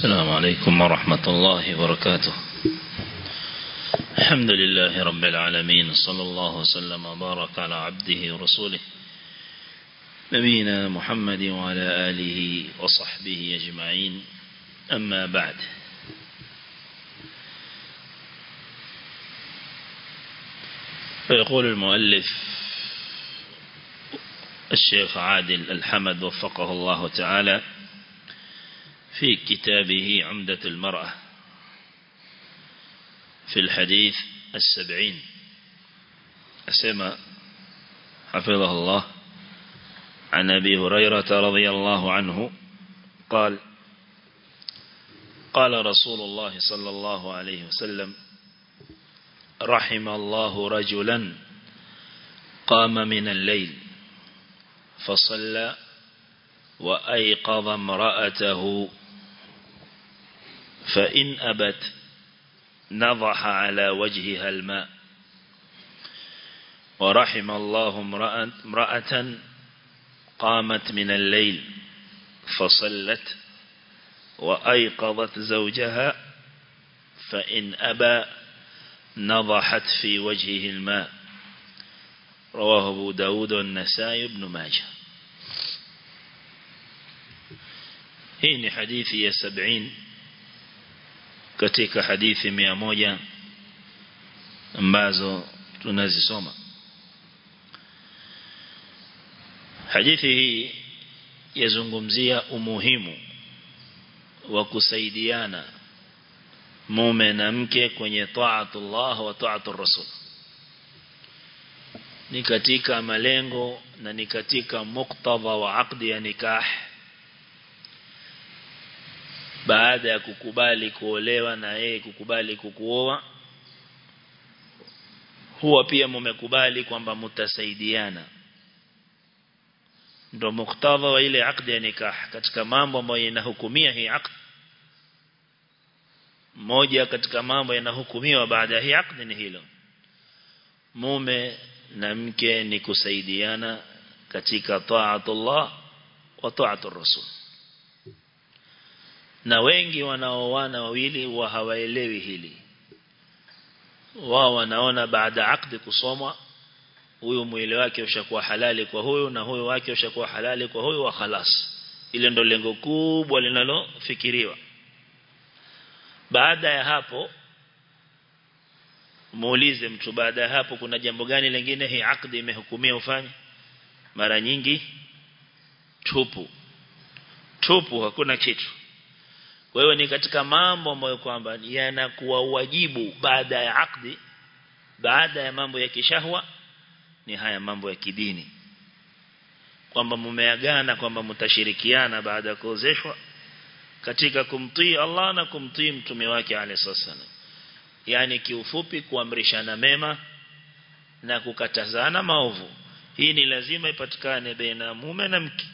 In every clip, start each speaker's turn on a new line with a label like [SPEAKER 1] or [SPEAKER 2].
[SPEAKER 1] السلام عليكم ورحمة الله وبركاته. الحمد لله رب العالمين صلى الله وسلم وبارك على عبده ورسوله نبينا محمد وعلى آله وصحبه أجمعين. أما بعد فيقول المؤلف الشيخ عادل الحمد وفقه الله تعالى في كتابه عمدة المرأة في الحديث السبعين. أسمى حفظه الله. عن أبي هريرة رضي الله عنه قال قال رسول الله صلى الله عليه وسلم رحم الله رجلا قام من الليل فصلى وأيقظ امرأته فإن أبت نضح على وجهها الماء ورحم الله امرأة قامت من الليل فصلت وأيقظت زوجها فإن أبى نضحت في وجهه الماء رواه أبو داود والنسائي بن ماجه ni hadithi ya sabini katika hadithi mia moja ambazo tunazisoma. Hadithi hii yazungumzia umuhimu wa kusaidiana mume na mke kwenye taatullah wa taatu rasul. Ni katika malengo na ni katika muktadha wa aqdi ya nikah baada ya kukubali kuolewa na yeye kukubali kukuoa. Huwa pia mumekubali kwamba mtasaidiana ndo muktadha wa ile aqdi ya nikah katika mambo ambayo inahukumia hii aqdi moja katika mambo yanahukumiwa baada ya hii aqdi ni hilo. Mume na mke ni kusaidiana katika taatullah wa taatur rasul na wengi wanaoana wawili wa hawaelewi hili. Wao wanaona baada akdi kusomwa huyu mwili wake ushakuwa halali kwa huyu na huyu wake ushakuwa halali kwa huyu wa khalas. Ile ndo lengo kubwa linalofikiriwa. Baada ya hapo muulize mtu baada ya hapo kuna jambo gani lingine hii akdi imehukumia ufanye? Mara nyingi tupu. Tupu hakuna kitu kwa hiyo ni katika mambo ambayo kwamba yanakuwa wajibu baada ya akdi baada ya mambo ya kishahwa ni haya mambo ya kidini. Kwamba mumeagana kwamba mtashirikiana baada ya kuozeshwa katika kumtii Allah na kumtii mtume wake alayhisallam yani kiufupi kuamrishana mema na kukatazana maovu. Hii ni lazima ipatikane baina mume na mke.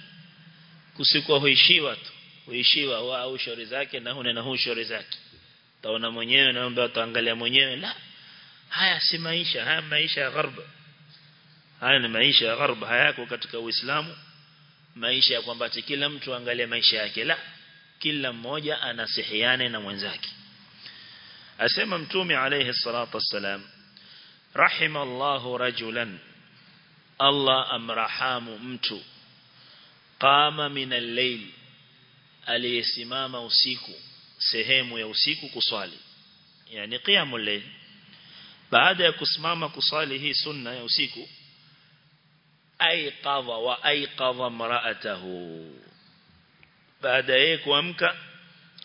[SPEAKER 1] Kusikuwa huishiwa tu huishiwa wa au shauri zake na huna na huu shauri zake. Taona mwenyewe naomba utaangalia mwenyewe la. Haya si maisha haya maisha ya gharba. Haya ni maisha ya gharba hayako katika uislamu. Maisha ya kwamba kila mtu angalie maisha yake la. Kila mmoja anasihiane na mwenzake. Asema mtume alayhi salatu wassalam rahimallahu rajulan Allah amrahamu mtu. Qama min al-layl aliyesimama usiku sehemu ya usiku kuswali. Yani qiyamul layl. Baada ya kusimama kuswali hii sunna ya usiku aiqadha wa aiqadha mar'atahu baada yake kuamka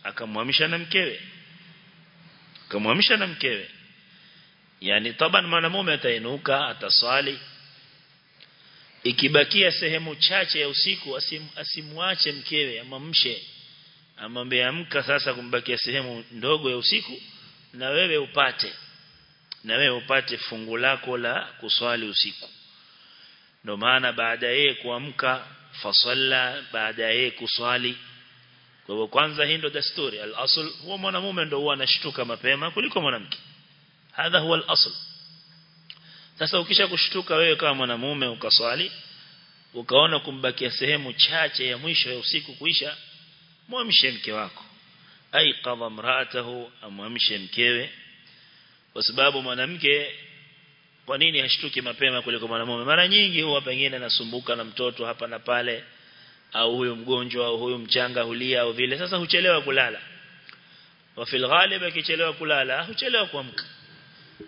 [SPEAKER 1] akamwamsha na mkewe. Akamwamsha na mkewe. Yani taban mwanamume atainuka ataswali. Ikibakia sehemu chache ya usiku asim, asimwache mkewe amamshe amwambie amka sasa kumbakia sehemu ndogo ya usiku na wewe upate na wewe upate fungu lako la kuswali usiku. Ndio maana baada yeye kuamka fasalla baada yeye kuswali. Kwa hivyo kwanza hii ndio desturi al-asl huwa mwanamume ndio huwa anashtuka mapema kuliko mwanamke. Hadha huwa al-asl. Sasa ukisha kushtuka wewe kama mwanamume ukaswali ukaona kumbakia sehemu chache ya mwisho ya usiku kuisha muamshe mke wako. Aiqadha mraatahu amwamshe mkewe. Kwa sababu mwanamke kwa nini hashtuki mapema kuliko mwanamume? Mara nyingi huwa pengine anasumbuka na mtoto hapa na pale au huyo mgonjwa au huyo mchanga hulia au vile. Sasa huchelewa kulala. Wa fil ghalib akichelewa kulala huchelewa kuamka.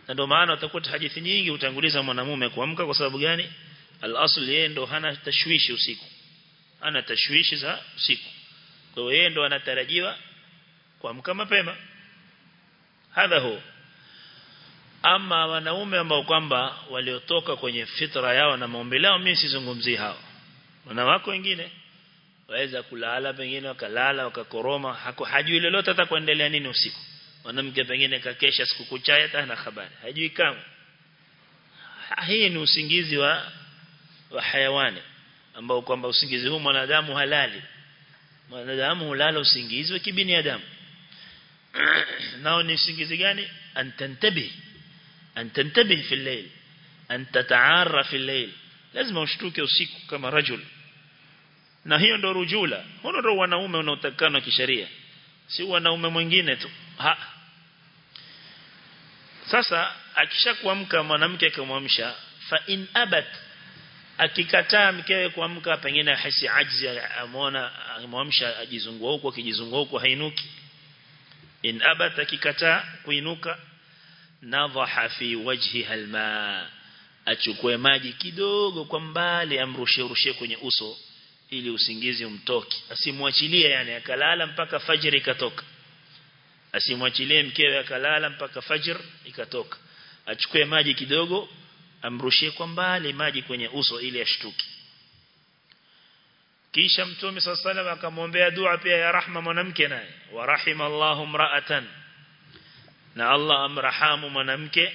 [SPEAKER 1] Na ndio maana utakuta hadithi nyingi utanguliza mwanamume kuamka. Kwa sababu gani? Al-asl yeye ndo hana tashwishi usiku. Ana tashwishi za usiku hiyo yeye ndo anatarajiwa kuamka mapema. Hadha huo ama wanaume ambao kwamba waliotoka kwenye fitra yao na maombi yao mimi sizungumzii hao. Wanawake wengine waweza kulala pengine wakalala wakakoroma hako hajui lolote hata kuendelea nini usiku. Mwanamke pengine kakesha siku kucha hata na habari. Hajui kama hii ni usingizi wa wa hayawani ambao kwamba usingizi huu mwanadamu halali mwanadamu hulala usingizi wa kibinadamu. Nao ni usingizi gani? Antantabi antantabi fi al-layl. An tataarra fi al-layl. Lazima ushtuke usiku kama rajul. Na hiyo ndo rujula. Huo ndo wanaume unaotakana kisheria. Si wanaume mwingine tu. Ha. Sasa akishakuamka mwanamke akamwamsha fa in abat akikataa mkewe kuamka pengine ahisi ajzi amuona amwamsha ajizungua huko akijizungua huko hainuki. In abata akikataa kuinuka nadhaha fi wajhiha alma achukue maji kidogo kwa mbali amrushe rushe kwenye uso ili usingizi umtoke. Asimwachilie yani akalala mpaka fajr ikatoka. Asimwachilie mkewe akalala mpaka fajr ikatoka. Achukue maji kidogo amrushie kwa mbali maji kwenye uso ili ashtuki kisha mtume sallallahu akamwombea dua pia ya rahma mwanamke naye. Wa rahimallahu mra'atan na Allah amrahamu mwanamke.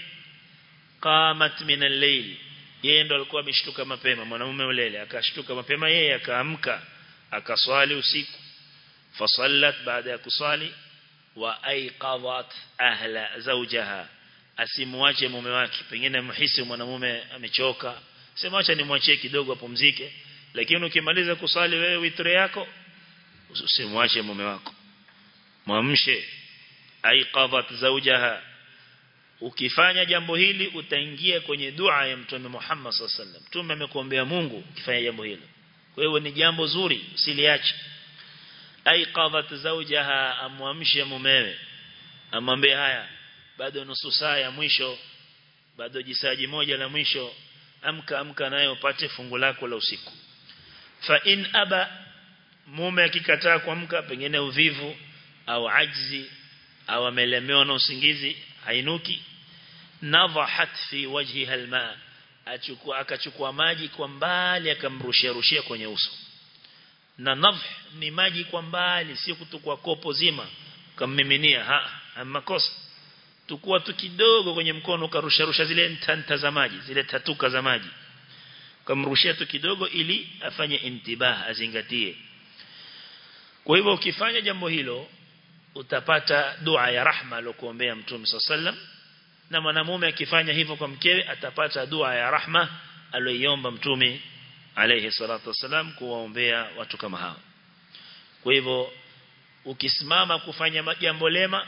[SPEAKER 1] Qamat min al-layl. Yeye ndo alikuwa ameshtuka mapema mwanamume ulele. Akashtuka mapema yeye akaamka akaswali usiku. Fasallat baada ya kuswali wa aiqadhat ahla zawjaha asimwache mume wake. Pengine mhisi mwanamume amechoka. Sema acha nimwachie kidogo apumzike. Lakini ukimaliza kusali wewe witre yako usimwache mume wako. Mwamshe. Aiqadhat zawjaha. Ukifanya jambo hili utaingia kwenye dua ya mtume Muhammad wasallam. Mtume amekuombea Mungu ukifanya jambo hilo. Kwa hiyo ni jambo zuri usiliache. Aiqadhat zawjaha amwamshe mumewe. Amwambie haya bado nusu saa ya mwisho bado jisaji moja la mwisho amka amka nayo upate fungu lako la usiku. Fa in aba mume akikataa kuamka pengine uvivu au ajzi au amelemewa na usingizi hainuki. Nadhahat fi wajhiha alma achukua akachukua maji kwa mbali akamrushia rushia kwenye uso. Na nadh ni maji kwa mbali sio kutukua kopo zima kammiminia ha makosa tukua tu kidogo kwenye mkono ukarusha rusha zile ntanta za maji zile tatuka za maji. Kamrushia tu kidogo ili afanye intibah azingatie. Kwa hivyo ukifanya jambo hilo utapata dua ya rahma aliyokuombea mtume sallam na mwanamume akifanya hivyo kwa mkewe atapata dua ya rahma aliyoiomba mtume alayhi salatu wasalam kuwaombea watu kama hao. Kwa hivyo ukisimama kufanya jambo lema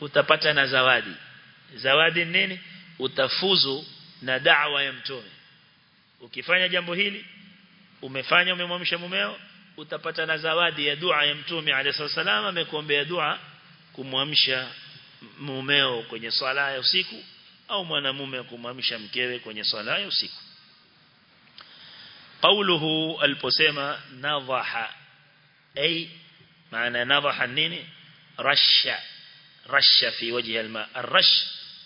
[SPEAKER 1] utapata na zawadi zawadi nini utafuzu na da'wa ya mtume ukifanya jambo hili umefanya umemwamsha mumeo utapata na zawadi ya dua ya mtume alayhi salam amekuombea dua kumwamsha mumeo kwenye swala ya usiku au mwanamume kumwamsha mkewe kwenye swala ya usiku قوله aliposema nadhaha ay maana nadhaha nini rasha rasha fi wajhi alma. Arash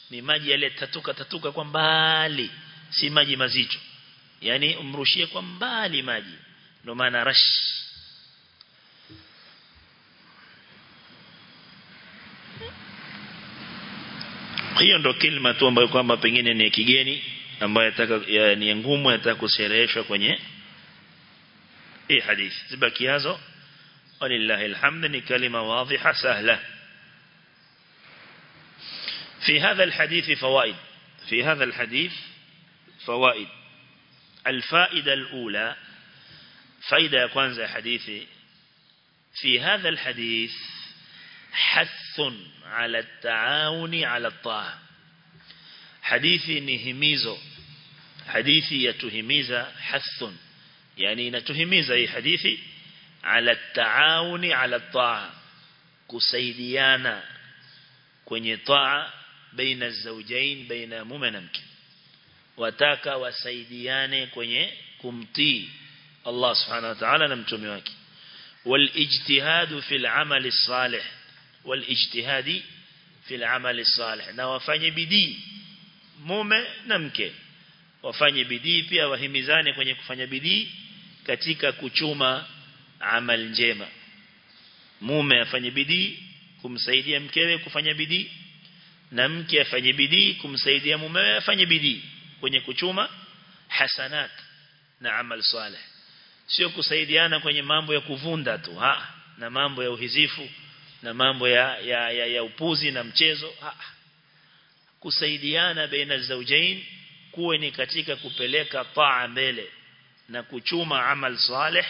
[SPEAKER 1] ni maji yale tatuka tatuka kwa mbali si maji mazito. Yani umrushie kwa mbali maji. Ndio maana rash hiyo ndo kilima tu ambayo kwamba pengine ni kigeni ambayo yataka ya, ni ngumu yataka kusherehesha kwenye hii hadithi. Zibakiazo walillahi alhamd ni kalima wadhiha sahla في هذا الحديث فوائد. في هذا الحديث فوائد. الفائدة الأولى فائدة كوانزا حديثي. في هذا الحديث حث على التعاون على الطاعة. حديثي نهميزو. حديثي يتهميز حث. يعني نتهميزا أي حديثي على التعاون على الطاعة. كسيديانا كوني طاعة baina zawjain baina mume na mke wataka wasaidiane kwenye kumtii Allah subhanahu wa ta'ala na mtume wake والاجتهاد في العمل الصالح والاجتهاد في العمل الصالح na wafanye bidii mume na mke wafanye bidii pia wahimizane kwenye kufanya bidii katika kuchuma amal njema mume afanye bidii kumsaidia mkewe kufanya bidii na mke afanye bidii kumsaidia mumewe afanye bidii. Kwenye kuchuma hasanat na amal saleh sio kusaidiana kwenye mambo ya kuvunda tu ha na mambo ya uhizifu na mambo ya ya, ya, ya upuzi na mchezo ha. Kusaidiana baina zaujain kuwe ni katika kupeleka taa mbele na kuchuma amal saleh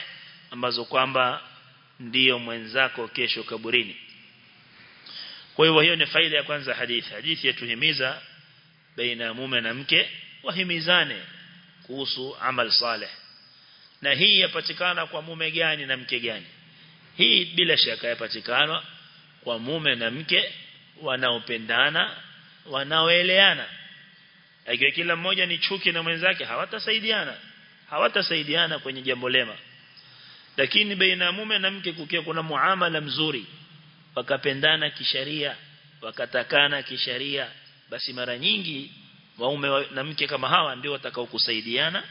[SPEAKER 1] ambazo kwamba ndiyo mwenzako kesho kaburini kwa hiyo hiyo ni faida ya kwanza hadithi. Hadithi yatuhimiza baina ya mume na mke wahimizane kuhusu amal saleh. Na hii yapatikana kwa mume gani na mke gani? Hii bila shaka yapatikana kwa mume na mke wanaopendana wanaoeleana. Ikiwa kila mmoja ni chuki na mwenzake hawatasaidiana. Hawatasaidiana kwenye jambo lema. Lakini baina ya mume na mke kukiwa kuna muamala mzuri wakapendana kisharia wakatakana kisharia basi mara nyingi waume na mke kama hawa ndio watakao kusaidiana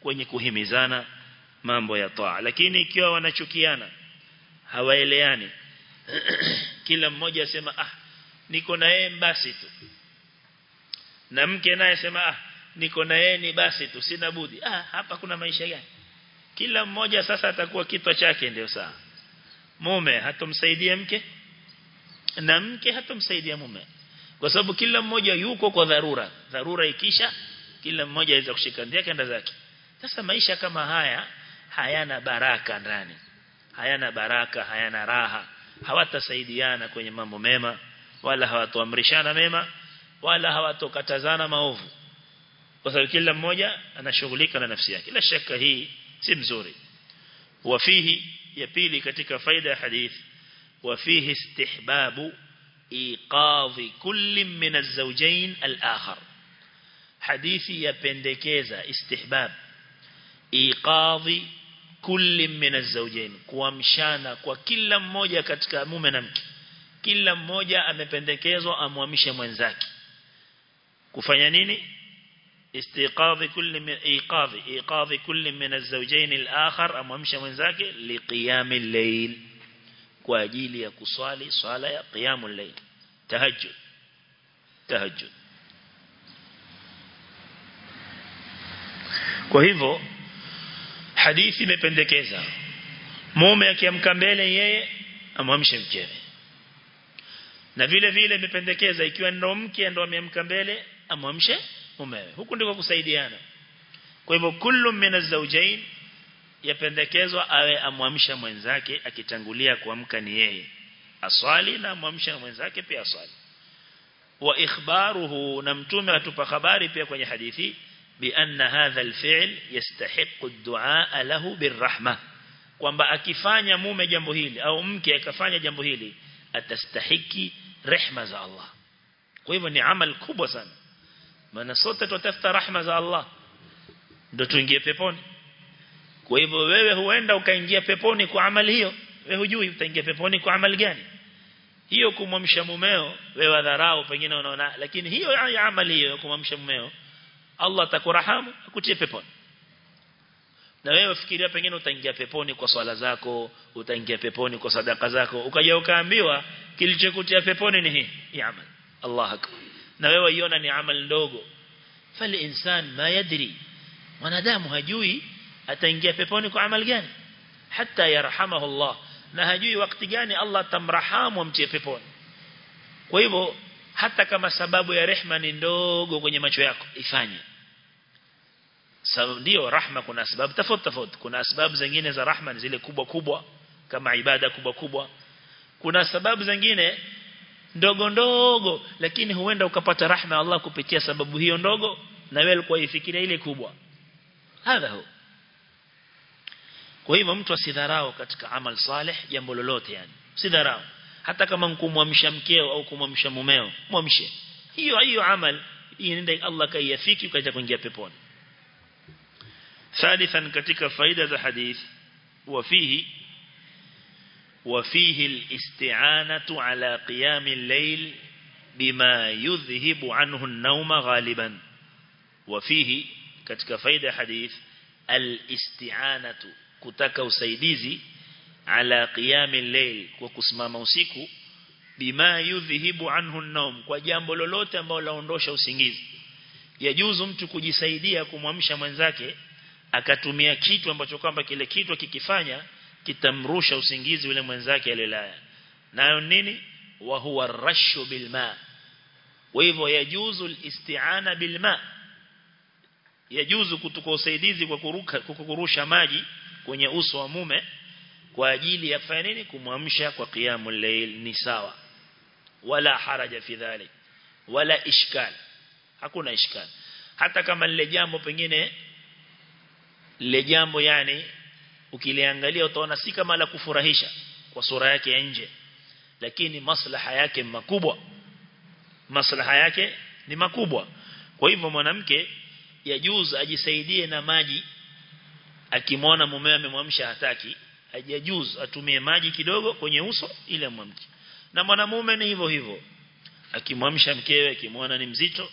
[SPEAKER 1] kwenye kuhimizana mambo ya toa lakini ikiwa wanachukiana hawaeleani. Kila mmoja asema ah niko na yeye basi tu. Na mke naye sema ah niko na yeye ni basi tu sina budi. Ah hapa kuna maisha gani? Kila mmoja sasa atakuwa kitwa chake ndio sawa mume hatomsaidia mke? Na mke hatomsaidia mume. Kwa sababu kila mmoja yuko kwa dharura. Dharura ikisha kila mmoja aweza kushika ndia kenda zake. Sasa maisha kama haya hayana baraka ndani. Hayana baraka hayana raha. Hawatasaidiana kwenye mambo mema wala hawatoamrishana mema wala hawatokatazana maovu. Kwa sababu kila mmoja anashughulika na nafsi yake. La shaka hii si mzuri. Wafihi ya pili katika faida ya hadith wa fihi istihbabu iqadhi kulli min az-zawjayn al-akhar. Hadithi yapendekeza istihbab iqadhi kulli min az-zawjayn kuamshana kwa kila mmoja katika mume na mke. Kila mmoja amependekezwa amwamshe mwenzake. Kufanya nini استيقاظ كل من ايقاظ ايقاظ كل من الزوجين الاخر امامش mwenzake liqiyam al-layl kwa ajili ya kuswali swala ya qiyamul layl tahajjud tahajjud kwa hivyo hadithi imependekeza mume akiamka mbele yeye amwamshe mkewe na vile vile imependekeza ikiwa ndo mke ndo ameamka mbele amwamshe mumewe huku ndiko kusaidiana. Kwa hivyo kullu min az-zawjayn yapendekezwa awe amwamsha mwenzake akitangulia kuamka ni yeye. Aswali na amwamsha mwenzake pia aswali. Wa ikhbaruhu na mtume atupa habari pia kwenye hadithi bi anna hadha alfi'l yastahiqu ad-du'a lahu birrahma. Kwamba akifanya mume jambo hili au mke akafanya jambo hili atastahiki rehma za Allah. Kwa hivyo ni amal kubwa sana maana sote tutafuta rahma za Allah. Ndio tuingie peponi. Kwa hivyo wewe huenda ukaingia peponi kwa amali hiyo. Wewe hujui utaingia peponi kwa amali gani. Hiyo kumwamsha mumeo wewe dharau pengine unaona. Lakini hiyo ya amali hiyo kumwamsha mumeo Allah atakurahamu akutie peponi. Na wewe fikiria pengine utaingia peponi kwa swala zako utaingia peponi kwa sadaka zako. Ukaja ukaambiwa kilichokutia peponi ni hii ya amali. Allah akbar na wewe iona ni amal ndogo. Fali insan ma yadri. Mwanadamu hajui ataingia peponi kwa amal gani. Hata yarhamahu Allah. Na hajui wakati gani Allah tamrahamu amtie peponi. Kwa hivyo hata kama sababu ya rehma ni ndogo kwenye macho yako ifanye. Sababu ndio rahma kuna sababu tofauti tofauti. Kuna sababu zingine za rahma zile kubwa kubwa kama ibada kubwa kubwa. Kuna sababu zingine ndogo ndogo lakini huenda ukapata rahma Allah kupitia sababu hiyo ndogo na wewe ulikuwa ifikiria ile kubwa hadha hu kwa hivyo mtu asidharau katika amal salih jambo lolote yani usidharau hata kama kumwamsha mkeo au kumwamsha mumeo mwamshe hiyo hiyo amal iende Allah kaiyafiki ukaja kuingia peponi ثالثا katika faida za hadith وفيه وفيه الاستعانة على قيام الليل بما يذهب عنه النوم غالبا وفيه katika faida hadith al-isti'anatu kutaka usaidizi ala qiyam al-layl kwa kusimama usiku bima yudhihibu anhu an-nawm kwa jambo lolote ambalo laondosha usingizi yajuzu mtu kujisaidia kumwamsha mwenzake akatumia kitu ambacho kwamba kile kitu kikifanya kitamrusha usingizi yule mwenzake alilaya nayo nini? Wa huwa rashu bilma. Hivyo yajuzu alisti'ana bilma. Yajuzu kutuka usaidizi kwa kuruka kukurusha maji kwenye uso wa mume kwa ajili ya kufanya nini? Kumwamsha kwa qiyamul layl ni sawa. Wala haraja fi dhalik. Wala ishkal. Hakuna ishkal. Hata kama lile jambo pengine lile jambo yani ukiliangalia utaona si kama la kufurahisha kwa sura yake ya nje lakini maslaha yake makubwa. Maslaha yake ni makubwa. Kwa hivyo mwanamke yajuz ajisaidie na maji. Akimwona mumewe amemwamsha hataki ajajuz atumie maji kidogo kwenye uso ile mwamke na mwanamume ni hivyo hivyo. Akimwamsha mkewe akimwona ni mzito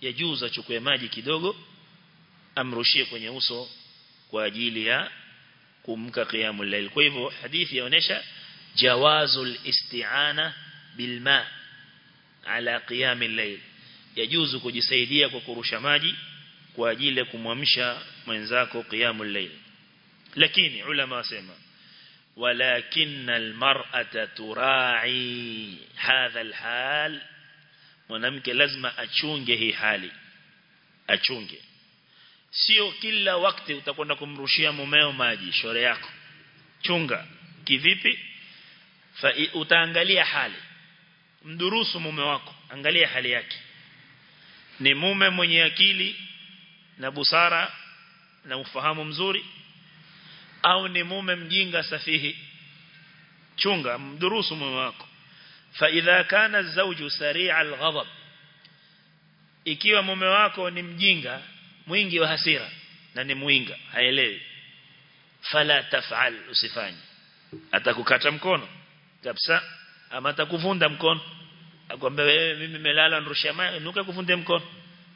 [SPEAKER 1] yajuz achukue maji kidogo amrushie kwenye uso kwa ajili ya kumka qiyamul layl kwa hivyo hadithi yaonesha jawazul isti'ana bilma ala qiyamil layl yajuzu kujisaidia kwa kurusha maji kwa ajili ya kumwamsha mwenzako qiyamul layl lakini ulama wasema ولكن المرأة تراعي هذا الحال mwanamke lazima achunge hii hali achunge sio kila wakati utakwenda kumrushia mumeo maji shore yako. Chunga. Kivipi? Fa, utaangalia hali. Mdurusu mume wako. Angalia hali yake. Ni mume mwenye akili na busara na ufahamu mzuri au ni mume mjinga safihi? Chunga. Mdurusu mume wako. Fa idha kana zawju sari'a al-ghadab. Ikiwa mume wako ni mjinga mwingi wa hasira na ni muinga haelewi fala taf'al usifanye atakukata mkono kabisa ama atakuvunda mkono akwambia wewe mimi nimelala nirusha maji nuka kuvunde mkono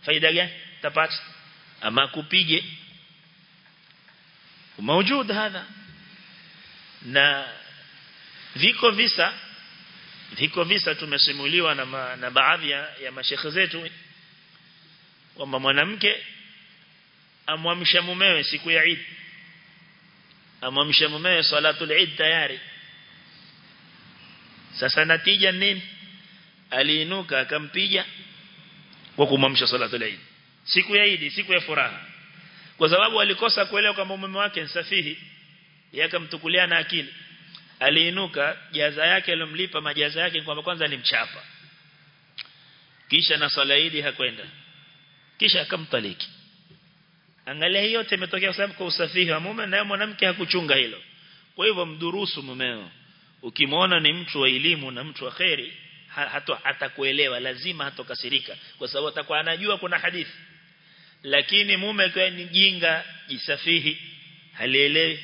[SPEAKER 1] faida gani tapata ama kupige موجود هذا na viko visa viko visa tumesimuliwa na, ma, na baadhi ya, ya mashekhe zetu kwamba mwanamke amwamsha mumewe siku ya Eid. Amwamsha mumewe salatul Eid tayari. Sasa natija nini? Aliinuka akampiga kwa kumwamsha salatul Eid. Siku ya Eid siku ya furaha. Kwa sababu alikosa kuelewa kwamba mume wake ni safihi yakamtukulia na akili. Aliinuka jaza yake alomlipa majaza yake kwamba kwanza alimchapa kisha na salaidi hakwenda. Kisha akamtaliki angalia hiyo yote imetokea sababu kwa usafihi wa mume na mwanamke hakuchunga hilo. Kwa hivyo mdurusu mumeo. Ukimwona ni mtu wa elimu na mtu wa khairi hata atakuelewa lazima hatokasirika kwa sababu atakuwa anajua kuna hadithi. Lakini mume kwa ni jinga jisafihi halielewi.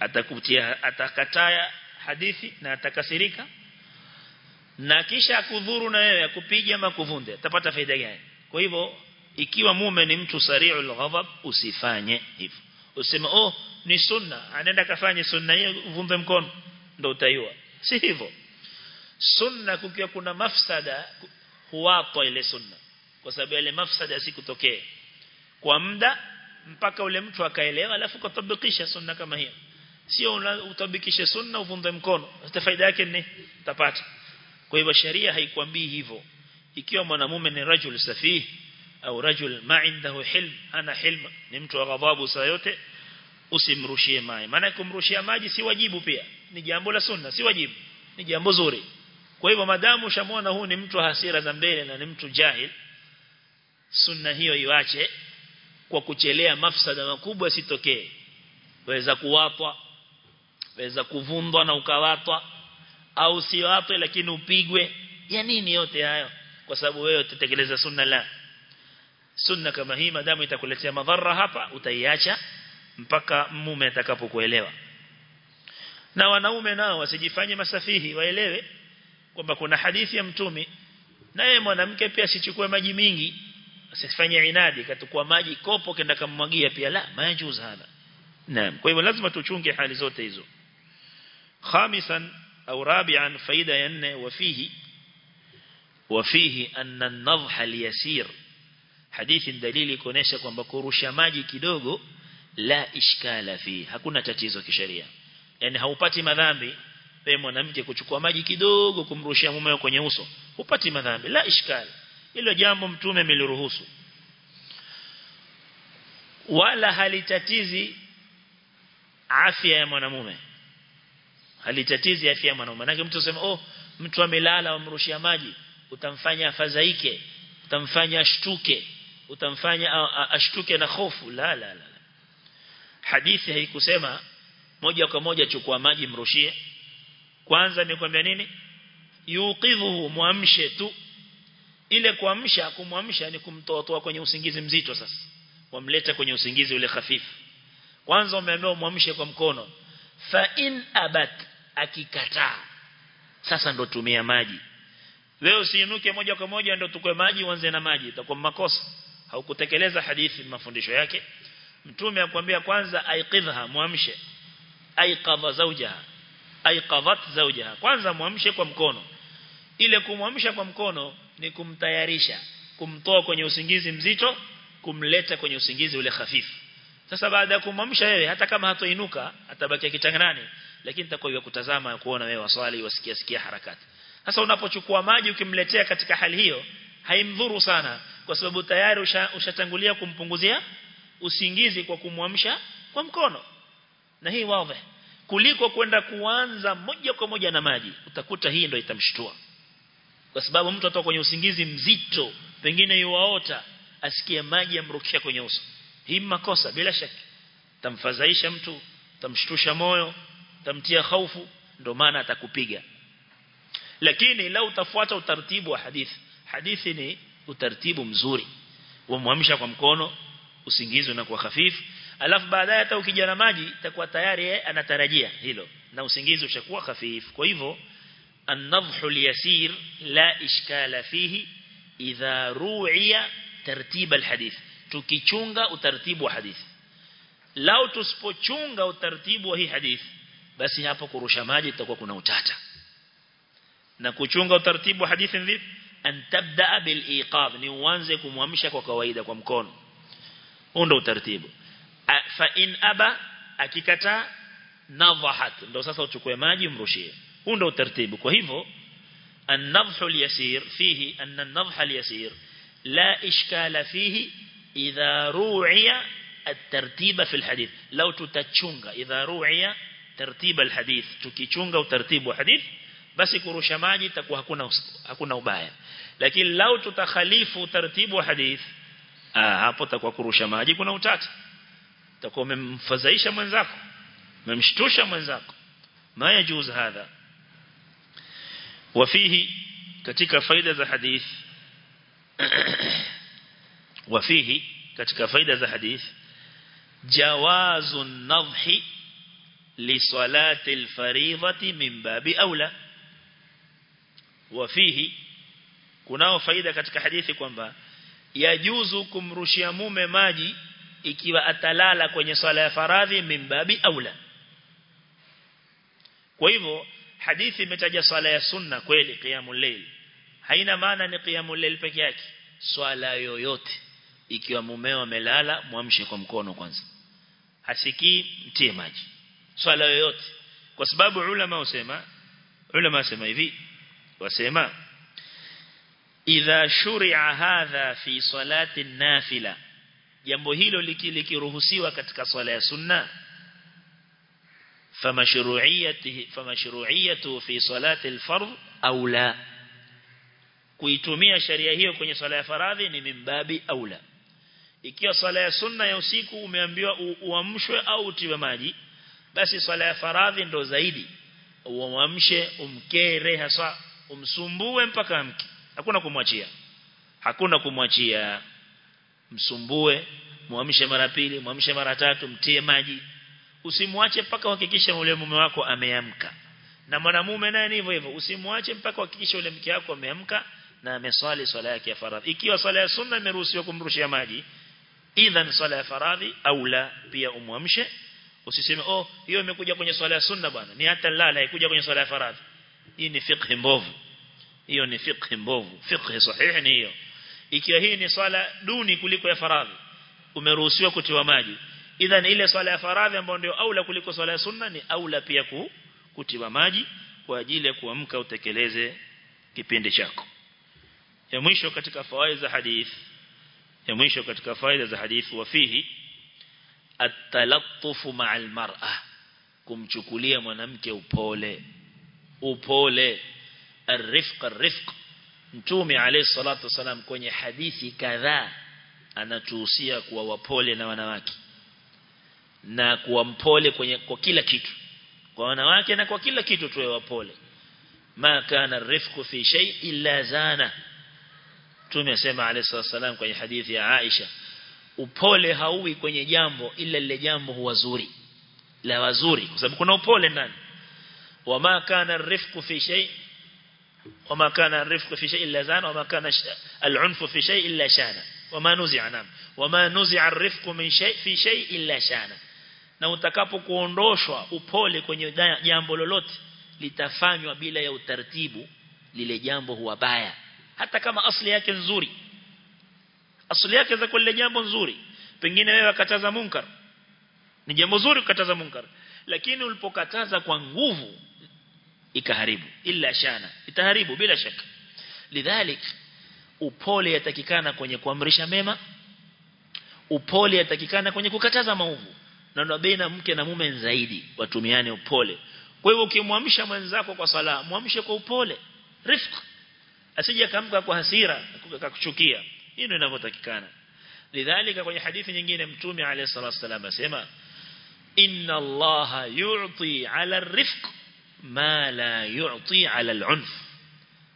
[SPEAKER 1] Atakutia atakataa hadithi na atakasirika. Na kisha akudhuru na wewe akupiga ama kuvunde atapata faida gani? Kwa hivyo ikiwa mume ni mtu sari'ul ghadab usifanye hivyo. Useme oh ni sunna. Anaenda kafanye sunna hiyo uvumbe mkono. Ndio utaiwa. Si hivyo. Sunna kukiwa kuna mafsada huwapo ile sunna. Kwa sababu ile mafsada sikutokee kwa muda mpaka ule mtu akaelewa alafu kutabikisha sunna kama hiyo. Sio utabikishe sunna uvumbe mkono. Faida yake ni tapata kwa hivyo sharia haikwambii hivyo. Ikiwa mwanamume ni rajul safih au rajul ma indahu hilm ana hilm ni mtu wa ghadhabu saa yote usimrushie maji. Maana kumrushia maji si wajibu pia ni jambo la sunna si wajibu ni jambo zuri. Kwa hivyo madamu ushamuona huu ni mtu hasira za mbele na ni mtu jahil sunna hiyo iwache kwa kuchelea mafsada makubwa sitokee waweza kuwapwa waweza kuvundwa na ukawatwa au siwatwe lakini upigwe. Ya nini yote hayo? Kwa sababu wewe utatekeleza sunna la sunna kama hii madamu itakuletea madhara hapa utaiacha mpaka mume atakapokuelewa. Na wanaume nao wasijifanye masafihi waelewe kwamba kuna hadithi ya mtumi naye mwanamke pia asichukue maji mingi asifanye inadi katukua maji kopo kenda kammwagia pia la majuz hapa naam kwa hivyo lazima tuchunge hali zote hizo. Khamisan au rabi'an faida ya nne wafihi wafihi anna an-nadhha al-yasir hadithi dalili kuonesha kwamba kurusha maji kidogo la ishkala fi hakuna tatizo kisheria. Yani haupati madhambi wewe mwanamke kuchukua maji kidogo kumrushia mumeo kwenye uso hupati madhambi la ishkala. Hilo jambo mtume ameliruhusu. Wala halitatizi afya ya mwanamume. Halitatizi afya ya mwanamume. Manake mtu sema oh mtu amelala amrushia maji utamfanya afadhaike utamfanya ashtuke utamfanya ashtuke na hofu. La la la hadithi haikusema moja kwa moja chukua maji mrushie. Kwanza nikwambia nini? Yuqidhuhu muamshe tu. Ile kuamsha kumwamsha ni kumtoa toa kwenye usingizi mzito sasa. Wamleta kwenye usingizi ule hafifu kwanza umeambiwa muamshe kwa mkono. Fa in abat akikataa. Sasa ndo tumia maji. Wewe usiinuke moja kwa moja ndo tukoe maji uanze na maji. Itakuwa makosa haukutekeleza hadithi mafundisho yake mtume akwambia kwanza aiqidha muamshe aiqadha zawjaha. Aiqadhat zawjaha. Kwanza muamshe kwa mkono. Ile kumwamsha kwa mkono ni kumtayarisha kumtoa kwenye usingizi mzito kumleta kwenye usingizi ule hafifu sasa baada ya kumwamsha wewe hata kama hatoinuka atabaki kitanganani lakini takuwa kutazama kuona wewe waswali wasikia sikia harakati. Sasa unapochukua maji ukimletea katika hali hiyo haimdhuru sana kwa sababu tayari ushatangulia usha kumpunguzia usingizi kwa kumwamsha kwa mkono. Na hii wazi. Kuliko kwenda kuanza moja kwa moja na maji utakuta hii ndio itamshtua. Kwa sababu mtu atoka kwenye usingizi mzito pengine yuwaota asikie maji yamrukia kwenye uso. Hii makosa bila shaka. Tamfadhaisha mtu tamshtusha moyo tamtia hofu ndio maana atakupiga. Lakini lau utafuata utaratibu wa hadithi. Hadithi ni utaratibu mzuri. Umwamsha kwa mkono usingizi na kwa hafifu alafu baadaye hata ukija na maji itakuwa tayari anatarajia hilo. Na usingizi ushakuwa hafifu kwa hivyo an-nadhhu al-yasir la ishkala fihi idha ru'iya tartib al-hadith. Tukichunga utaratibu wa hadithi lau tusipochunga utaratibu wa hii hadithi basi hapo kurusha maji itakuwa kuna utata. Na kuchunga utaratibu wa hadithi ndivyo an tabda bil iqab ni uanze kumwamsha kwa mkono huo ndio utaratibu fa in aba akikataa nadhahat ndio sasa uchukue maji umrushie huu ndio utaratibu kwa النضح اليسير فيه أن النضح اليسير لا إشكال فيه إذا روعي الترتيب في الحديث لو تتشنغ إذا روعي ترتيب الحديث تكيشنغ وترتيب الحديث basi kurusha maji itakuwa hakuna hakuna ubaya. Lakini lau tutakhalifu taratibu wa hadith ah hapo takuwa kurusha maji kuna utata. Utakuwa umemfadhaisha mwenzako umemshtusha mwenzako. Ma yajuz hadha? Wafihi katika faida za hadith wafihi katika faida za hadith jawazun nadhhi li salati al-fariidhati min babi aula wafihi kunao faida katika hadithi kwamba yajuzu kumrushia mume maji ikiwa atalala kwenye swala ya faradhi mimbabi aula. Kwa hivyo hadithi imetaja swala ya sunna kweli qiyamul layl. Haina maana ni qiyamul layl peke yake. Swala yoyote ikiwa mumeo amelala muamshe kwa mkono kwanza. Hasikii mtie maji. Swala yoyote. Kwa sababu ulama usema ulama usema hivi wasema idha shuri'a hadha fi salati nafila. Jambo hilo likiruhusiwa katika swala ya sunna famashru'iyatihi famashru'iyatu fi salati al-fardh au la. Kuitumia sharia hiyo kwenye swala ya faradhi ni mimbabi au la. Ikiwa swala ya sunna ya usiku umeambiwa uamshwe au utiwe maji basi swala ya faradhi ndo zaidi. Uamshe umkee reha umsumbue mpaka amke. Hakuna kumwachia. Hakuna kumwachia. Msumbue muamshe mara pili muamshe mara tatu mtie maji. Usimwache mpaka uhakikishe ule mume wako ameamka. Na mwanamume naye ni hivyo hivyo. Usimwache mpaka uhakikishe ule mke wako ameamka na ameswali swala yake ya faradhi. Ikiwa swala ya sunna imeruhusiwa kumrushia maji idhan swala ya faradhi au la pia umwamshe. Usiseme oh hiyo imekuja kwenye swala ya sunna bwana. Ni hata lala ikuja kwenye swala ya faradhi hii ni fiqh mbovu. Hiyo ni fiqh mbovu. Fiqh sahihi ni hiyo. Ikiwa hii ni swala duni kuliko ya faradhi umeruhusiwa kutiwa maji. Idhan ile swala ya faradhi ambayo ndio aula kuliko swala ya sunna ni aula pia ku, kutiwa maji kwa ajili ya kuamka utekeleze kipindi chako. Ya mwisho katika fawaid za hadith ya mwisho katika faida za hadith wafihi at-talattuf ma'al mar'a kumchukulia mwanamke upole upole. Arifq arifq mtume alayhi salatu wasalam kwenye hadithi kadhaa anatuhusia kuwa wapole na wanawake. Na kuwa mpole kwenye kwa kila kitu. Kwa wanawake na kwa kila kitu tuwe wapole. Ma kana rifqu fi shay illa zana. Mtume asema alayhi wasallam kwenye hadithi ya Aisha upole hauwi kwenye jambo ila lile jambo huwa zuri. La wazuri kwa sababu kuna upole ndani wama kana rifqu fi shay wama kana rifqu fi shay illa zana wama kana al-unfu fi shay illa shana. Wama nuzi'a nam wama nuzi'a ar-rifqu min shay fi shay illa shana. Na utakapo kuondoshwa upole kwenye jambo lolote litafanywa bila ya utaratibu lile jambo huwa baya. Hata kama asli yake nzuri. Asli yake za kule jambo nzuri. Pengine wewe ukataza munkar. Ni jambo zuri kukataza munkar. Lakini ulipokataza kwa nguvu ikaharibu. Illa shana. Itaharibu bila shaka. Lidhalik upole yatakikana kwenye kuamrisha mema. Upole yatakikana kwenye kukataza maovu. Na ndo baina mke na mume zaidi. Watumiane upole. Kwa hivyo ukimwamsha mwenzako kwa sala muamshe kwa upole. Rifq. Asije akamka kwa hasira akakuchukia. Hii ndio inavyotakikana. Lidhalika kwenye hadithi nyingine mtume alayhi salatu wasallam asema inna allaha yu'ti 'ala ar-rifq ma la yu'ti 'ala al-'unf.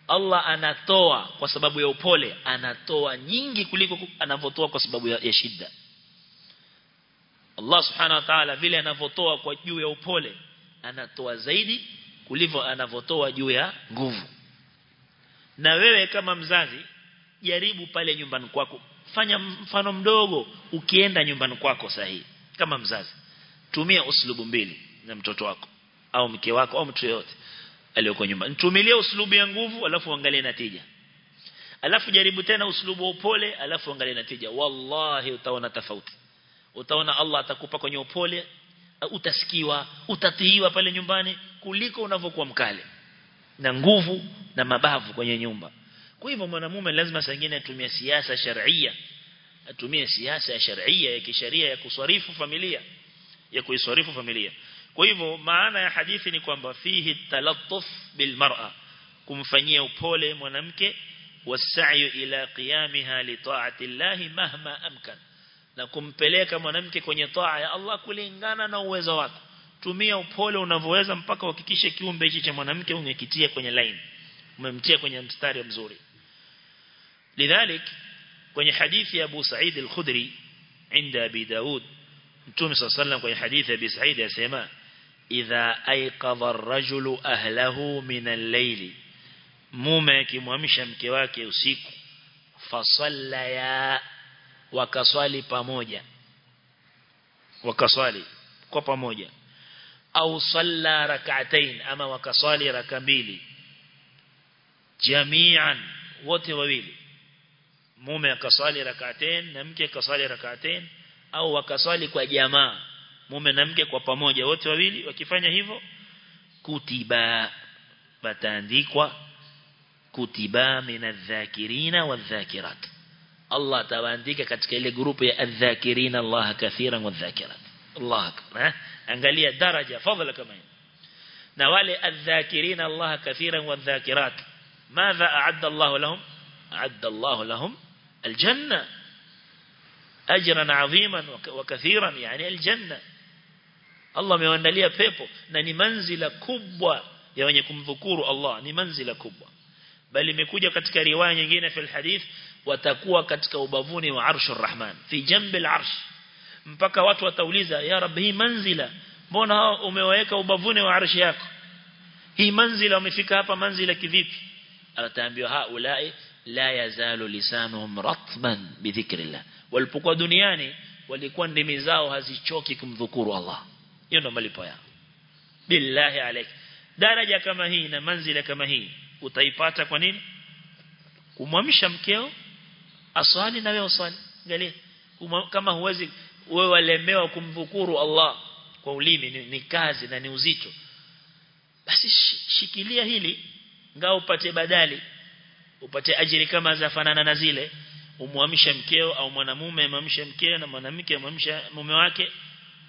[SPEAKER 1] Allah anatoa kwa sababu ya upole anatoa nyingi kuliko anavotoa kwa sababu ya, ya shida Allah subhanahu wa ta'ala vile anavotoa kwa juu ya upole anatoa zaidi kuliko anavotoa juu ya nguvu. Na wewe kama mzazi jaribu pale nyumbani kwako. Fanya mfano mdogo ukienda nyumbani kwako sahihi kama mzazi tumia uslubu mbili na mtoto wako au mke wako au mtu yote aliyoko nyuma. Mtumilie uslubu ya nguvu alafu angalie natija. Alafu jaribu tena uslubu upole alafu angalie natija. Wallahi utaona tofauti. Utaona Allah atakupa kwenye upole utasikiwa utatiiwa pale nyumbani kuliko unavyokuwa mkale na nguvu na mabavu kwenye nyumba. Kwa hivyo mwanamume lazima sangine atumie siasa sharia atumie siasa ya sharia ya kisheria ya kuswarifu familia. Ya kuiswarifu familia kwa hivyo maana ya hadithi ni kwamba fihi talattuf bil mar'a kumfanyia upole mwanamke wasa'yu ila qiyamiha li ta'ati Allah mahma amkan na kumpeleka mwanamke kwenye taa ya Allah kulingana na uwezo wako tumia upole unavyoweza mpaka uhakikishe kiumbe hichi cha mwanamke umekitia kwenye line umemtia kwenye mstari mzuri lidhalik kwenye hadithi ya Abu Sa'id al-Khudri عند أبي داود Mtume صلى الله عليه وسلم kwenye hadithi ya Abi Sa'id yasema idha aiqadha ar-rajulu ahlahu min al-layli mume akimwamsha mke wake usiku fasallaya wakaswali pamoja wakaswali kwa pamoja au salla rak'atain ama wakaswali raka mbili jami'an wote wawili mume akaswali rak'atain na mke akaswali rak'atain au wakaswali kwa jamaa mume na mke kwa pamoja wote wawili wakifanya hivyo kutiba bataandikwa kutiba minadh-dhakirina wadh-dhakirat. Allah atawaandika katika ile grupu ya adh-dhakirina Allah kathiran wadh-dhakirat. Allah akbar angalia daraja fadhila kama hii. Na wale adh-dhakirina Allah kathiran wadh-dhakirat. A'adda Allah lahum? A'adda Allah lahum aljanna. Ajran 'aziman wa kathiran yani aljanna Allah amewaandalia pepo na ni manzila kubwa ya wenye kumdhukuru Allah ni manzila kubwa bali imekuja katika riwaya nyingine fil hadith watakuwa katika ubavuni wa arshur rahman fi jambi al-arsh mpaka watu watauliza ya rabbi hii manzila mbona hao umewaweka ubavuni wa arshi yako hii manzila umefika hapa manzila kivipi ataambiwa haulai la yazalu lisanuhum ratban bidhikrillah walipokuwa duniani walikuwa ndimi zao hazichoki kumdhukuru Allah hiyo ndo malipo yao. Billahi alayk daraja kama hii na manzila kama hii utaipata kwa nini? Kumwamsha mkeo aswali na wewe uswali. Angalia. Kama huwezi wewe walemewa kumdhukuru Allah kwa ulimi ni, ni kazi na ni uzito. Basi shikilia hili ngao upate badali upate ajiri kama zafanana na zile. Umwamshe mkeo au mwanamume amamshe mkeo na mwanamke amamsha mume wake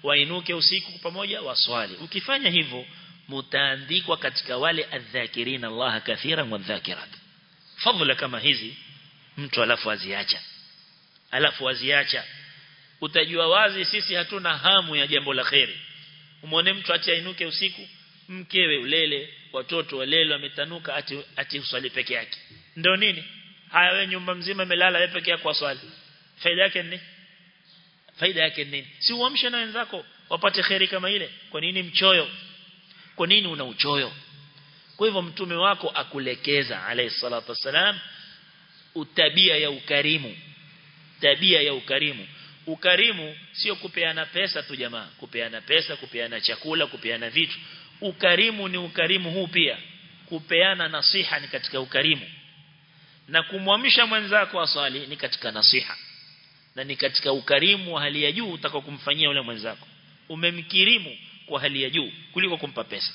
[SPEAKER 1] wainuke usiku pamoja waswali. Ukifanya hivyo mutaandikwa katika wale adh-dhakirina Allah kathiran wadh-dhakirat fadhila kama hizi mtu alafu aziacha. Alafu aziacha. Utajua wazi sisi hatuna hamu ya jambo la khairi umwone mtu atiainuke usiku mkewe ulele watoto walele wametanuka ati ati uswali peke yake. Ndio nini? Haya wewe nyumba mzima imelala wewe peke yako swali faida yake ni faida yake nini? Si uamshe na wenzako wapate khairi kama ile. Kwa nini mchoyo? Kwa nini una uchoyo? Kwa hivyo mtume wako akulekeza alayhi salatu wasalam utabia ya ukarimu. Tabia ya ukarimu. Ukarimu sio kupeana pesa tu jamaa. Kupeana pesa kupeana chakula kupeana vitu. Ukarimu ni ukarimu huu pia. Kupeana nasiha ni katika ukarimu. Na kumwamsha mwenzako aswali ni katika nasiha na ni katika ukarimu wa hali ya juu utakao kumfanyia yule mwenzako. Umemkirimu kwa hali ya juu kuliko kumpa pesa.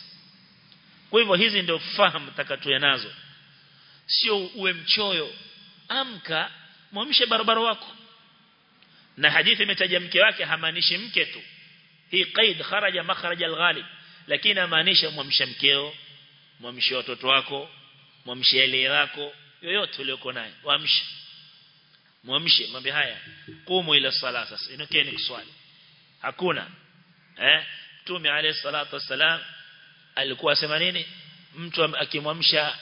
[SPEAKER 1] Kwa hivyo hizi ndio fahamu takatuya nazo. Sio uwe mchoyo amka mwamshe barabara wako. Na hadithi imetaja mke wake hamaanishi mke tu. Hii qaid kharaja makhraj alghalib. Lakini amaanisha mwamshe mkeo mwamshe watoto wako mwamshe ile wako yoyote ulioko naye waamshe mwamshe mambo haya qumu ila sala sasa inokeni kuswali hakuna eh? Mtume alayhi salatu wasalam alikuwa asema nini? Mtu akimwamsha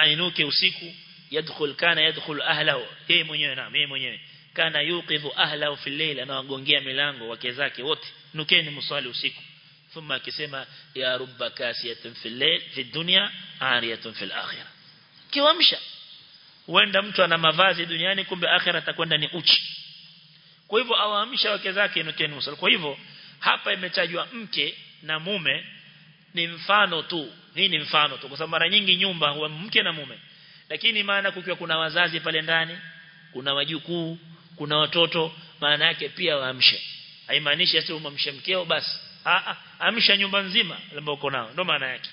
[SPEAKER 1] ainuke usiku yadkhul kana yadkhul ahlahu. Yeye mwenyewe na yeye mwenyewe. Kana yuqidhu ahlahu fil layl anawagongea milango wake zake wote. Nukeni mswali usiku. Thumma akisema ya rubba kasiyatin fil layl fid dunya ariyatun fil akhirah. Kiwamsha huenda mtu ana mavazi duniani kumbe akhera atakwenda ni uchi. Kwa hivyo awaamsha wake zake nukeni mswali kwa hivyo hapa imetajwa mke na mume ni mfano tu. Hii ni mfano tu kwa sababu mara nyingi nyumba huwa mke na mume. Lakini maana kukiwa kuna wazazi pale ndani kuna wajukuu kuna watoto maana yake pia waamshe haimaanishi ati umamshe mkeo basi. A amsha nyumba nzima ambayo uko nao. Ndio maana yake.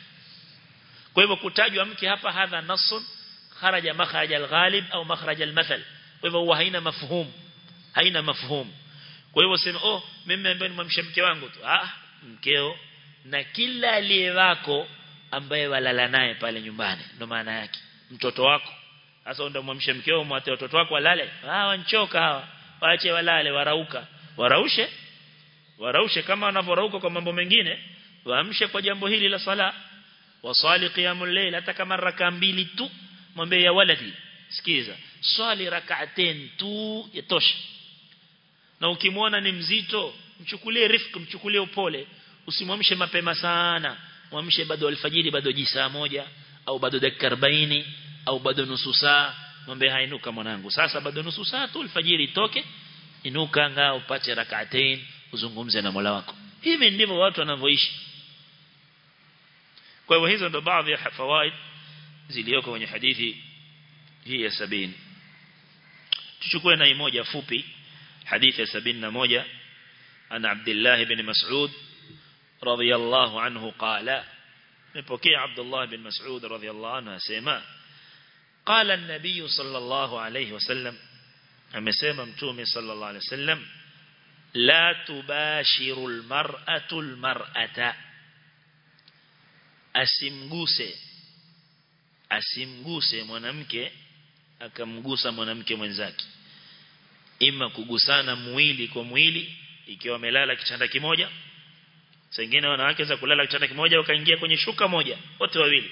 [SPEAKER 1] Kwa hivyo kutajwa mke hapa hadha nasun kharaja makhraj الغالب au makhraj المثل. Kwa hivyo huwa haina mafhumu haina mafhumu kwa hivyo sema oh mimi ambaye nimamshe mke wangu tu. Ah mkeo. Na kila aliyewako ambaye walala naye pale nyumbani ndo maana yake. Mtoto wako. Sasa ndio mwamshe mkeo mwate watoto wako walale. Ah wanchoka hawa. Waache walale warauka. Waraushe. Waraushe kama wanavyorauka kwa mambo mengine waamshe kwa jambo hili la sala wasali qiyamul layl hata kama raka mbili tu mwambie ya waladi sikiza swali rak'atain tu yatosha na ukimwona ni mzito mchukulie rifq mchukulie upole. Usimwamshe mapema sana. Mwamshe bado alfajiri bado ji saa moja au bado dakika 40 au bado nusu saa. Mwambie hainuka mwanangu. Sasa bado nusu saa tu alfajiri itoke. Inuka ngao upate rak'atain uzungumze na Mola wako. Hivi ndivyo watu wanavyoishi. Kwa hivyo hizo ndo baadhi ya fawaid zilioko kwenye hadithi hii ya sabini. Tuchukue na moja fupi hadithi ya sabini na moja. عن عبد الله بن مسعود رضي الله عنه قال نبكي عبد الله بن مسعود رضي الله عنه سيما قال النبي صلى الله عليه وسلم أما سيما متومي صلى الله عليه وسلم لا تباشر المرأة المرأة أسمغوسي asimguse mwanamke akamgusa mwanamke mwenzake. Ima kugusana mwili kwa mwili ikiwa amelala kitanda kimoja Sengine wanawake za kulala kitanda kimoja wakaingia kwenye shuka moja wote wawili.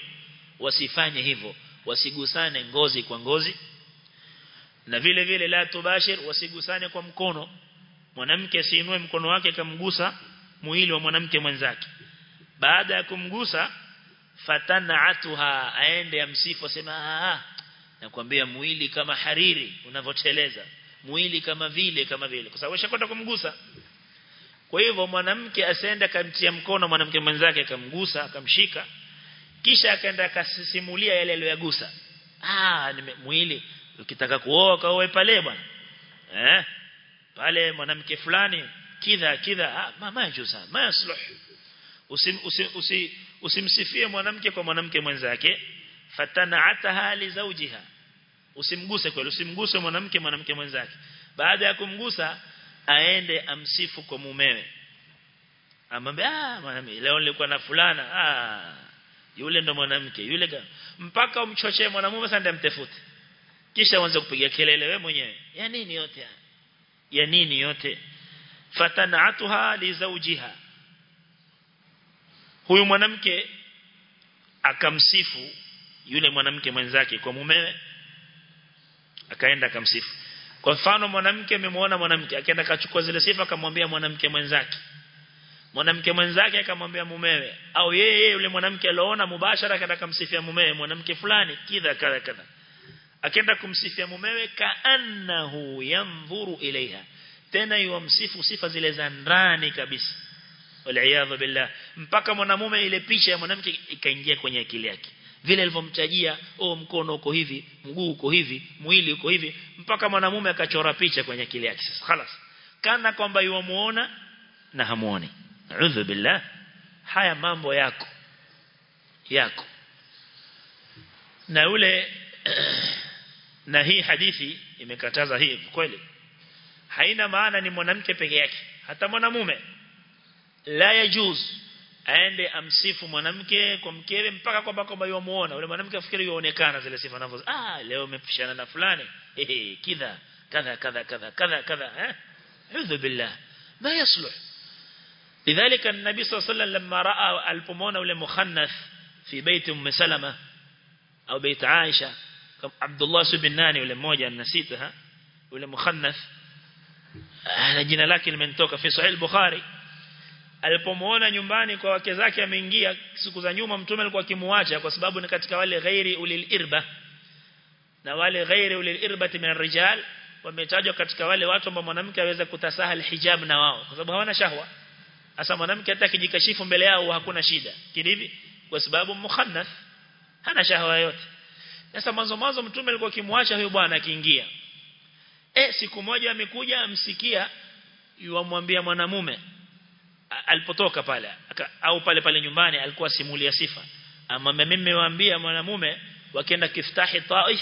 [SPEAKER 1] Wasifanye hivyo wasigusane ngozi kwa ngozi. Na vile vile la tubashir wasigusane kwa mkono. Mwanamke asiinue mkono wake akamgusa mwili wa mwanamke mwenzake. Baada ya kumgusa fatanatuha aende amsifu asema ah nakwambia mwili kama hariri unavoteleza mwili kama vile kama vile. Kwa sababu ashakwenda kumgusa. Kwa hivyo mwanamke asenda kamtia mkono mwanamke mwenzake akamgusa akamshika kisha akaenda akasisimulia yale aliyoyagusa. Ah mwili ukitaka kuoa kaoe pale bwana. Eh pale mwanamke fulani kidha kidha ah mama yajusa ma yasluh usi usi, usim, usimsifie mwanamke kwa mwanamke mwenzake fatana'ataha li zawjiha. Usimguse kweli usimguse mwanamke mwanamke mwenzake. Baada ya kumgusa aende amsifu kwa mumewe. Amwambie ah mwanamke leo nilikuwa na fulana. Ah yule ndo mwanamke yule ka. mpaka umchochee mwanamume sasa ndiye mtefute kisha uanze kupiga kelele wewe mwenyewe ya nini yote ya nini yote? Fatanatuha li zawjiha huyu mwanamke akamsifu yule mwanamke mwenzake kwa mumewe akaenda akamsifu. Kwa mfano mwanamke amemwona mwanamke akaenda akachukua zile sifa akamwambia mwanamke mwenzake. Mwanamke mwenzake akamwambia mumewe au yeye yule mwanamke aliona mubashara akaenda kumsifia mumewe mwanamke fulani kidha kadha kadha. Akaenda kumsifia mumewe kaannahu yanzuru ilaiha tena yuamsifu sifa zile za ndani kabisa. Waliaadha billah mpaka mwanamume ile picha ya mwanamke ikaingia kwenye akili yake vile alivyomtajia oh mkono uko hivi mguu uko hivi mwili uko hivi mpaka mwanamume akachora picha kwenye akili yake sasa خلاص kana kwamba yuamuona na hamuoni a'udhu billah haya mambo yako yako na ule na hii hadithi imekataza hii kweli haina maana ni mwanamke peke yake hata mwanamume la yajuz Aende amsifu mwanamke kwa mkewe mpaka kwamba kwamba yuamuona yule mwanamke afikiri yuonekana zile sifa anazo ah leo umepishana na fulani eh kidha kadha kadha kadha kadha kadha eh a'udhu billah ma yasluh لذلك النبي صلى الله عليه وسلم لما راى البمونه ule mukhannath fi bait umm salama au bait aisha عبد الله بن nani yule mmoja mnasita yule mukhannath ana jina lake limetoka fi sahih bukhari alipomuona nyumbani kwa wake zake ameingia siku za nyuma mtume alikuwa akimuacha kwa sababu ni katika wale ghairi ulil irba. Na wale ghairi ulil irba min rijal wametajwa katika wale watu ambao mwanamke aweza kutasahal hijab na wao kwa sababu hawana shahwa. Hasa mwanamke hata kijikashifu mbele yao hakuna shida. Kidivi kwa sababu mukhannath hana shahwa yote. Sasa mwanzo mwanzo mtume alikuwa akimwacha huyo bwana akiingia. Eh siku moja amekuja amsikia yuamwambia mwanamume alipotoka pale au pale pale nyumbani alikuwa simulia sifa. Ama mimi nimewaambia mwanamume wakienda kiftahi taif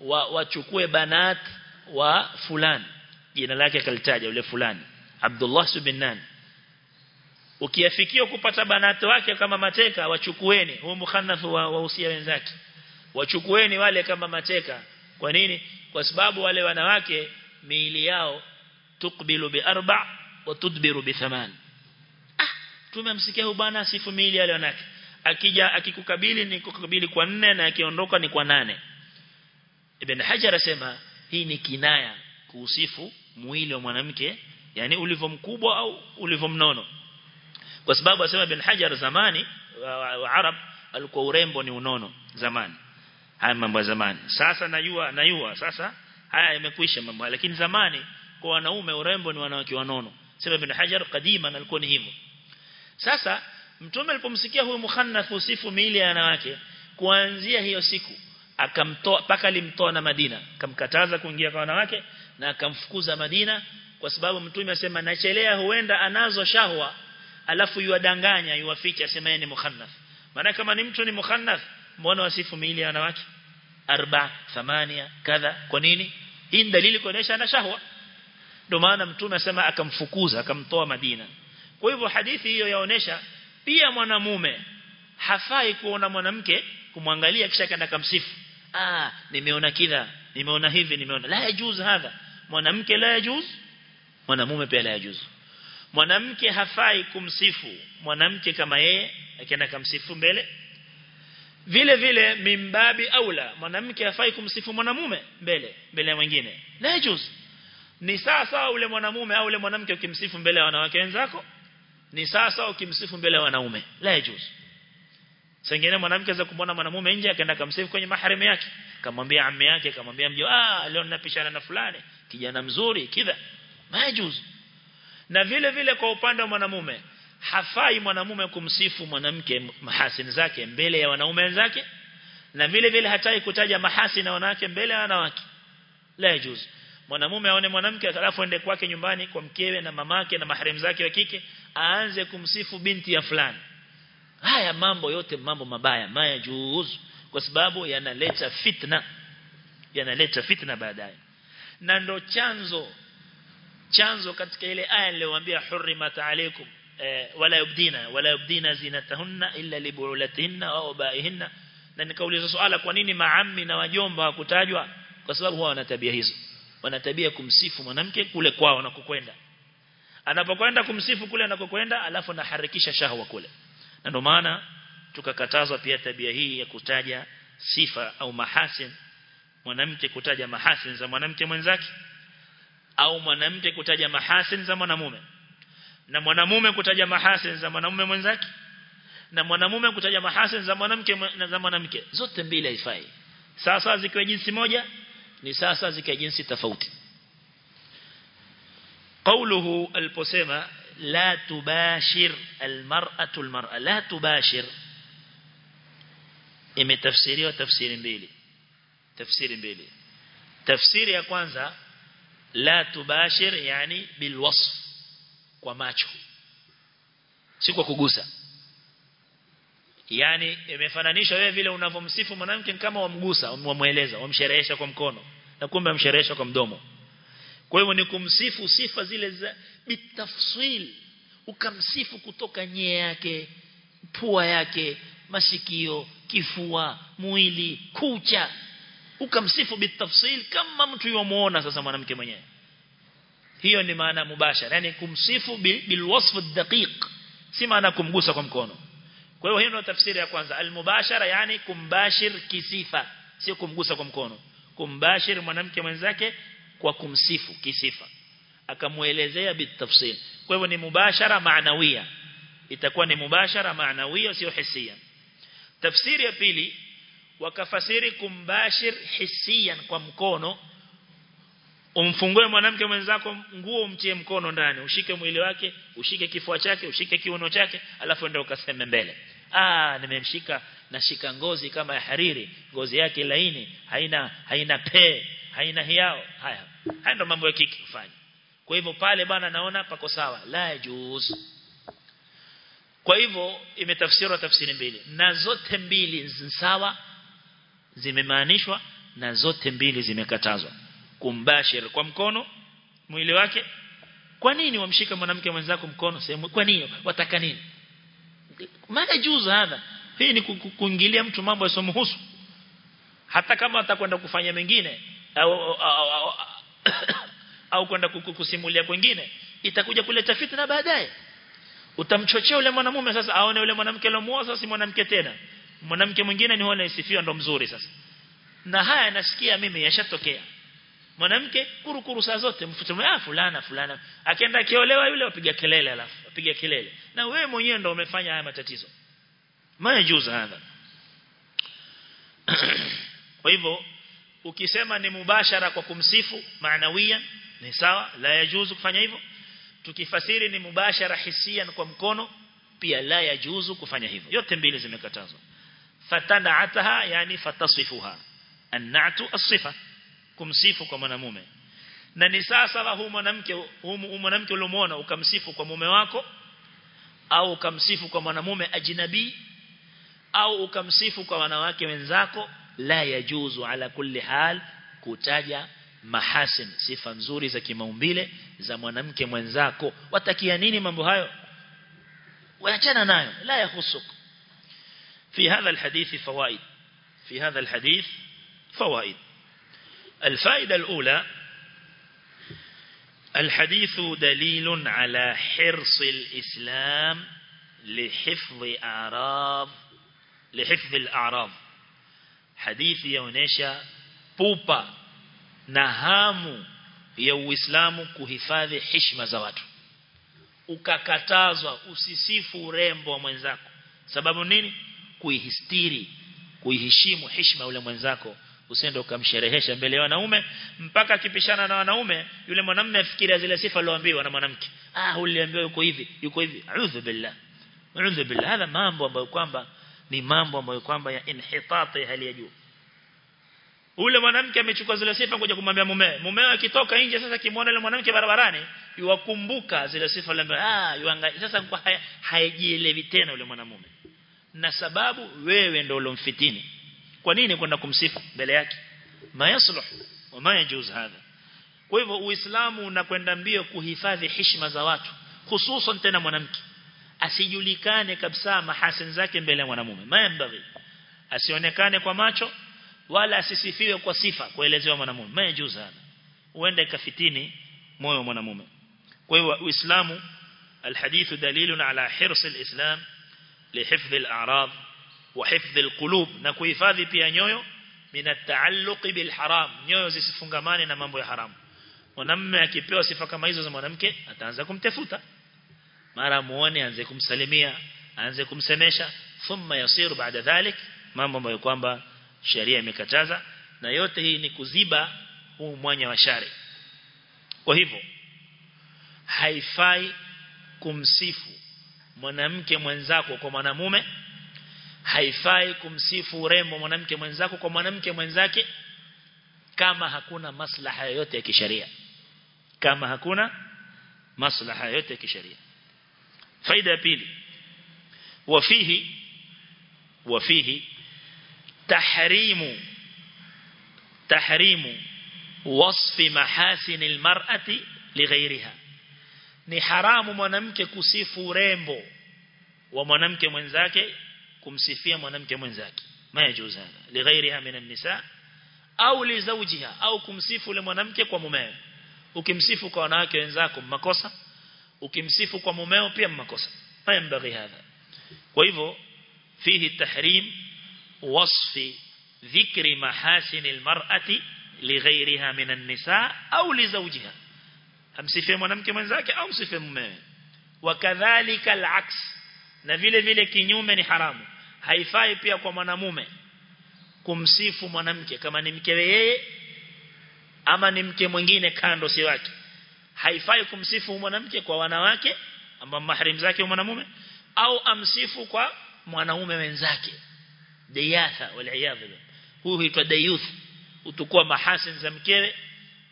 [SPEAKER 1] wa wachukue banat wa fulani. Jina lake kalitaja yule fulani. Abdullah subinnan ukiafikia kupata banati wake kama mateka wachukueni. Huo mukhannath wa wahusia wenzake. Wachukueni wale kama mateka. Kwa nini? Kwa sababu wale wanawake miili yao tukbilu bi arba wa tudbiru bi thaman. ah tumemsikia huyu bwana sifu miili alionake akija akikukabili ni kukabili kwa nne na akiondoka ni kwa nane. Ibn Hajar asema hii ni kinaya kuusifu mwili wa mwanamke yani ulivyo mkubwa au ulivyo mnono. Kwa sababu asema Ibn Hajar zamani wa Arab alikuwa urembo ni unono zamani. Haya mambo ya zamani. Sasa najua najua sasa haya yamekwisha mambo lakini zamani kwa wanaume urembo ni wanawake wanono. Sema Ibn Hajar kadima alikuwa ni hivyo sasa mtume alipomsikia huyu mukhannath usifu miili ya wanawake kuanzia hiyo siku akamtoa paka alimtoa na Madina. Akamkataza kuingia kwa wanawake na akamfukuza Madina kwa sababu mtume asema nachelea huenda anazo shahwa alafu yuwadanganya yuwaficha asema ni mukhannath. Maana kama ni mtu ni mukhannath mbona wasifu miili ya wanawake? Arba thamania kadha kwa nini? Hii dalili kuonesha ana shahwa. Ndio maana mtume asema akamfukuza akamtoa Madina kwa hivyo hadithi hiyo yaonesha pia mwanamume hafai kuona mwanamke kumwangalia kisha kana kamsifu ah nimeona kidha nimeona hivi nimeona. La yajuz hadha. Mwanamke la yajuz mwanamume pia la yajuz. Mwanamke hafai kumsifu mwanamke kama yeye akienda kamsifu mbele. Vile vile mimbabi aula. Mwanamke hafai kumsifu mwanamume mbele mbele ya mwingine. La yajuz. Ni sawa sawa ule mwanamume au ule mwanamke ukimsifu mbele ya wanawake wenzako ni sasa ukimsifu mbele ya wanaume. La yajuz Sengine mwanamke za kumwona mwanamume nje akaenda kumsifu kwenye maharimu yake. Kamwambia amme yake kamwambia mjo ah leo ninapishana na fulani. Kijana mzuri kidha. Majuz na vile vile kwa upande wa mwanamume hafai mwanamume kumsifu mwanamke mahasin zake mbele ya wanaume wenzake na vile vile hatai kutaja mahasini na wanawake mbele ya wanawake. La yajuz mwanamume aone mwanamke alafu ende kwake nyumbani kwa mkewe na mamake na maharimu zake wa kike aanze kumsifu binti ya fulani. Haya mambo yote mambo mabaya maya juuzu kwa sababu yanaleta fitna. Yanaleta fitna baadaye. Na ndo chanzo chanzo katika ile aya niliyowaambia hurrimat alaykum eh, wala yubdina wala yubdina zinatahunna illa libulatihinna au baihinna na nikauliza swala kwa nini maami na wajomba hakutajwa kwa sababu huwa wana tabia hizo. Wana tabia kumsifu mwanamke kule kwao anakokwenda anapokwenda kumsifu kule anakokwenda alafu naharikisha shahwa kule. Na ndio maana tukakatazwa pia tabia hii ya kutaja sifa au mahasin. Mwanamke kutaja mahasin za mwanamke mwenzake au mwanamke kutaja mahasin za mwanamume. Na mwanamume kutaja mahasin za mwanamume mwenzake na mwanamume kutaja mahasin za mwanamke na za mwanamke. Zote mbili haifai. Sasa zikiwa jinsi moja ni sasa zikiwa jinsi tofauti قوله البسمة لا تباشر المرأة المرأة لا تباشر imetafsiriwa tafsiri mbili tafsiri mbili tafsiri ya kwanza la tubashir yani bilwasf kwa macho si kwa kugusa yani imefananishwa wewe vile unavomsifu mwanamke kama wamgusa wamweleza wamsherehesha kwa mkono na kumbe amsherehesha kwa mdomo kwa hivyo ni kumsifu sifa zile za bitafsil ukamsifu kutoka nyee yake pua yake masikio kifua mwili kucha. Ukamsifu bitafsil kama mtu yomuona sasa mwanamke mwenyewe. Hiyo ni maana mubashara yani kumsifu bilwasf ad-daqiq si maana kumgusa kwa mkono. Kwa hiyo hiyo ndio tafsiri ya kwanza. Almubashara yani kumbashir kisifa sio kumgusa kwa mkono. Kumbashir mwanamke mwenzake kwa kumsifu kisifa. Akamuelezea bitafsil. Kwa hivyo ni mubashara maanawia. Itakuwa ni mubashara maanawia sio hisia. Tafsiri ya pili wakafasiri kumbashir hisian kwa mkono. Umfungue mwanamke mwenzako nguo umtie mkono ndani. Ushike mwili wake ushike kifua chake ushike kiuno chake alafu ndio ukaseme mbele. Ah nimemshika nashika ngozi kama ya hariri. Ngozi yake laini haina haina pe haina hiao. Haya haya ndo mambo ya kiki kufanya kwa hivyo pale bana naona pako sawa. La juz kwa hivyo imetafsirwa tafsiri mbili. Na zote mbili sawa zimemaanishwa na zote mbili zimekatazwa. Kumbashir kwa mkono mwili wake. Kwa nini wamshika mwanamke mwenzako mkono sehemu? Kwa nini? Wataka nini? Maana juz hadha. Hii ni kuingilia mtu mambo yasomhusu hata kama atakwenda kufanya mengine au au, au, au, au kwenda kukusimulia kwingine itakuja kuleta fitna baadaye. Utamchochea yule mwanamume sasa aone yule mwanamke aliyomuoa sasa si mwanamke tena. Mwanamke mwingine ni wale isifiwa ndo mzuri sasa. Na haya nasikia mimi yashatokea. Mwanamke kuru kuru saa zote mfutume ah fulana fulana. Akienda akiolewa yule apiga kelele alafu apiga kelele. Na wewe mwenyewe ndo umefanya haya matatizo. Majuza hadha kwa hivyo ukisema ni mubashara kwa kumsifu maanawia ni sawa la yajuzu kufanya hivyo. Tukifasiri ni mubashara hisia kwa mkono pia la yajuzu kufanya hivyo. Yote mbili zimekatazwa. Fatana'ataha yani fatasifuha. Annatu asifa kumsifu kwa mwanamume. Na ni sasa huu mwanamke huu mwanamke uliomuona ukamsifu kwa mume wako au ukamsifu kwa mwanamume ajnabi au ukamsifu kwa wanawake wenzako لا يجوز على كل حال كتاجة محاسن سيفا مزوري زا كماومبيل زا منامك منزاكو وتكيانين منبوهايو ويجانا نايو لا يخصك في هذا الحديث فوائد في هذا الحديث فوائد الفائدة الأولى الحديث دليل على حرص الإسلام لحفظ أعراض لحفظ الأعراض hadithi yaonesha pupa na hamu ya Uislamu kuhifadhi heshima za watu. Ukakatazwa usisifu urembo wa mwenzako. Sababu nini? Kuihistiri kuiheshimu heshima ule mwenzako. Usiende ukamsherehesha mbele ya wanaume mpaka akipishana na wanaume yule mwanamume afikiria zile sifa aliyoambiwa na mwanamke. Ah uliambiwa yuko hivi yuko hivi. A'udhu billah a'udhu billah. Haya mambo ambayo kwamba ni mambo ambayo kwamba ya inhitati hali ya juu. Ule mwanamke amechukua zile sifa kuja kumwambia mume mumewe akitoka nje sasa kimwona yule mwanamke barabarani yuwakumbuka zile sifa ile ah yuanga sasa kwa haijielewi tena ule mwanamume. Na sababu wewe ndio ulomfitini. Kwa nini kwenda kumsifu mbele yake? Mayasluh wama yajuz hadha. Kwa hivyo uislamu unakwenda mbio kuhifadhi heshima za watu hususan tena mwanamke asijulikane kabisa mahasin zake mbele ya mwanamume mayambaghi asionekane kwa macho wala asisifiwe kwa sifa kuelezewa mwanamume mayajuz hadha uende kafitini moyo mwanamume kwa hivyo uislamu الحديث دليل على حرص الإسلام لحفظ الأعراض وحفظ القلوب na kuhifadhi pia nyoyo mina taalluq bil haram nyoyo zisifungamane na mambo ya haramu mwanamume akipewa sifa kama hizo za mwanamke ataanza kumtafuta mara muone anze kumsalimia anze kumsemesha. Thumma yasiru baada dhalik. Mambo ambayo kwamba sheria imekataza. Na yote hii ni kuziba huu mwanya wa shari. Kwa hivyo haifai kumsifu mwanamke mwenzako kwa mwanamume. Haifai kumsifu urembo mwanamke mwenzako kwa mwanamke mwenzake kama hakuna maslaha yoyote ya kisheria kama hakuna maslaha yoyote ya kisheria فائدة بيلي وفيه وفيه تحريم تحريم وصف محاسن المرأة لغيرها. نحرام منمك كسيف ريمبو ومنمك منزاك كمسيفية منمك منزاك. ما يجوز هذا؟ لغيرها من النساء أو لزوجها أو كمسيف لمنمك كممان وكمسيف كوناك ينزاكم مكوسا ukimsifu kwa mumeo pia mmakosa. Hayambaghi hadha. Kwa hivyo fihi tahrim wasfi dhikri mahasinil mar'ati lighairiha minan nisa au li zawjiha. Amsifie mwanamke mwenzake au msifie mumewe. Wakadhalika alaks. Na vile vile kinyume ni haramu. Haifai pia kwa mwanamume kumsifu mwanamke kama ni mkewe yeye ama ni mke mwingine kando si wake haifai kumsifu mwanamke kwa wanawake ambao mahrim zake mwanamume au amsifu kwa mwanaume wenzake dayatha waliyadha huyu huitwa dayuth utukua mahasin za mkewe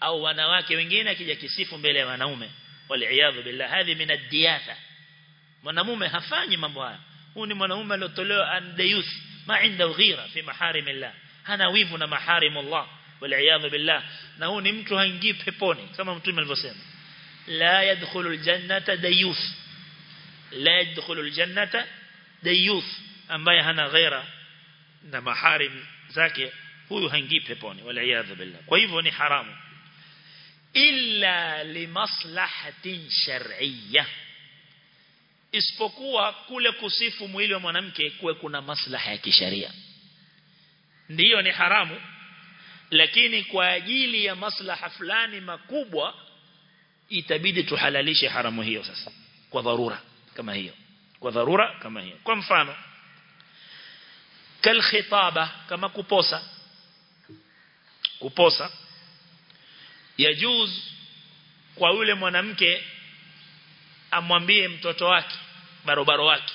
[SPEAKER 1] au wanawake wengine akija kisifu mbele ya wanaume. Waliyadha billah. Hadhi min ad-diyatha. Mwanamume hafanyi mambo haya. Huyu ni mwanamume aliyotolewa andayuth ma inda ghira fi maharimillah hana wivu na maharimullah waliyadha billah. Na huyu ni mtu haingii peponi kama mtume alivyosema la yadkhulu aljannata dayuth la yadkhulu aljannata dayuth ambaye hana ghira na maharim zake huyu haingii peponi waliyadha billah kwa hivyo ni haramu illa limaslahatin shar'iyyah isipokuwa kule kusifu mwili wa mwanamke kuwe kuna maslaha ya kisheria ndiyo ni haramu lakini kwa ajili ya maslaha fulani makubwa itabidi tuhalalishe haramu hiyo sasa. Kwa dharura kama hiyo. Kwa dharura kama hiyo. Kwa mfano kal khitaba kama kuposa. Kuposa. Yajuz kwa yule mwanamke amwambie mtoto wake barobaro wake.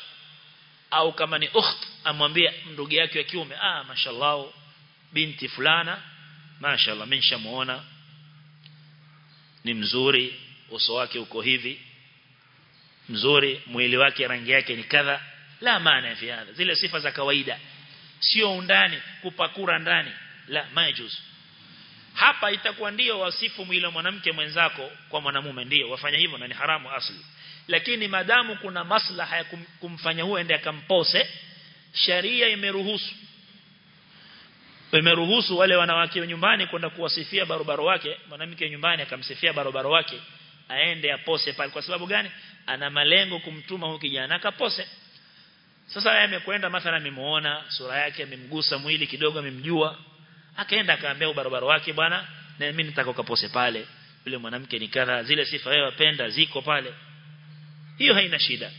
[SPEAKER 1] Au kama ni ukht amwambie ndugu yake wa kiume ah mashallah binti fulana mashallah mimi nishamuona ni mzuri uso wake uko hivi mzuri mwili wake rangi yake ni kadha la maana ya fiadha zile sifa za kawaida sio undani kupakura ndani la majuz hapa itakuwa ndio wasifu mwili wa mwanamke mwenzako kwa mwanamume ndio wafanya hivyo na ni haramu asli. Lakini madamu kuna maslaha ya kum, kumfanya huyo ende akampose sharia imeruhusu imeruhusu wale wanawake wa nyumbani kwenda kuwasifia barobaro wake mwanamke nyumbani akamsifia barobaro wake aende apose pale kwa sababu gani ana malengo kumtuma huyu kijana akapose sasa yeye amekwenda mathalan amemuona sura yake amemgusa mwili kidogo amemjua akaenda akaambia barabara wake bwana na mimi nitaka ukapose pale yule mwanamke ni kadha zile sifa wewe wapenda ziko pale hiyo haina shida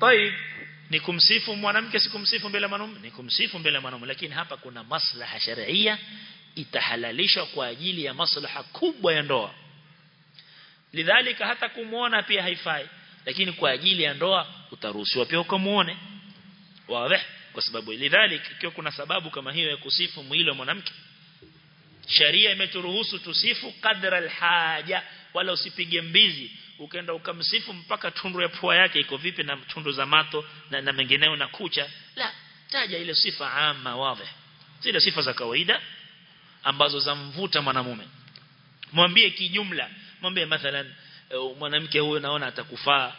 [SPEAKER 1] طيب ni kumsifu mwanamke si kumsifu mbele mwanamume ni kumsifu mbele mwanamume lakini hapa kuna maslaha sharia itahalalishwa kwa ajili ya maslaha kubwa ya ndoa. Lidhalika hata kumuona pia haifai. Lakini kwa ajili ya ndoa utaruhusiwa pia ukamuone. Wazi. Kwa sababu lidhalika ikiwa kuna sababu kama hiyo ya kusifu mwili wa mwanamke sharia imeturuhusu tusifu kadra alhaja wala usipige mbizi ukaenda ukamsifu mpaka tundu ya pua yake iko vipi na tundu za mato na, na mengineo na kucha. La taja ile sifa ama wazi zile sifa za kawaida ambazo zamvuta mwanamume. Mwambie kijumla mwambie mathalan uh, mwanamke huyo naona atakufaa.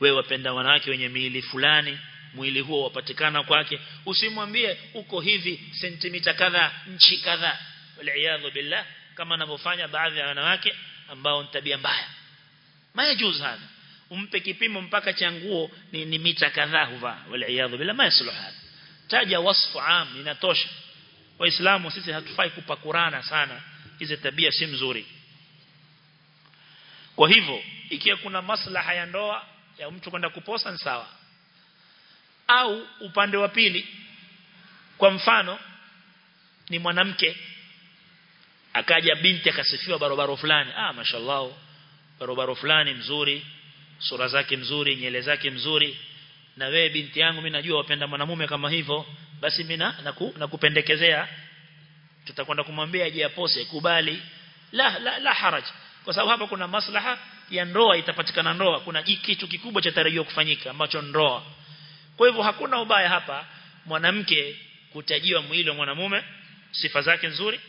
[SPEAKER 1] Wewe wapenda wanawake wenye miili fulani mwili huo wapatikana kwake. Usimwambie uko hivi sentimita kadha nchi kadha waliaadhu billah kama anavyofanya baadhi ya wanawake ambao ni tabia mbaya mayajuz hadha umpe kipimo mpaka cha nguo ni, ni mita kadhaa huvaa. Waliaadhu bila mayasluh hadha taja wasfu am inatosha. Waislamu sisi hatufai kupakurana sana. Hizi tabia si mzuri. Kwa hivyo ikiwa kuna maslaha ya ndoa ya mtu kwenda kuposa ni sawa. Au upande wa pili kwa mfano ni mwanamke akaja binti akasifiwa barabara fulani. Ah mashallah barobaro fulani mzuri sura zake mzuri nyele zake mzuri. Na wewe binti yangu mimi najua wapenda mwanamume kama hivyo basi mimi naku, nakupendekezea tutakwenda kumwambia aje apose kubali. La la la haraj. Kwa sababu hapa kuna maslaha ya ndoa itapatikana ndoa. Kuna kitu kikubwa cha tarajiwa kufanyika ambacho ndoa. Kwa hivyo hakuna ubaya hapa mwanamke kutajiwa mwili wa mwanamume sifa zake nzuri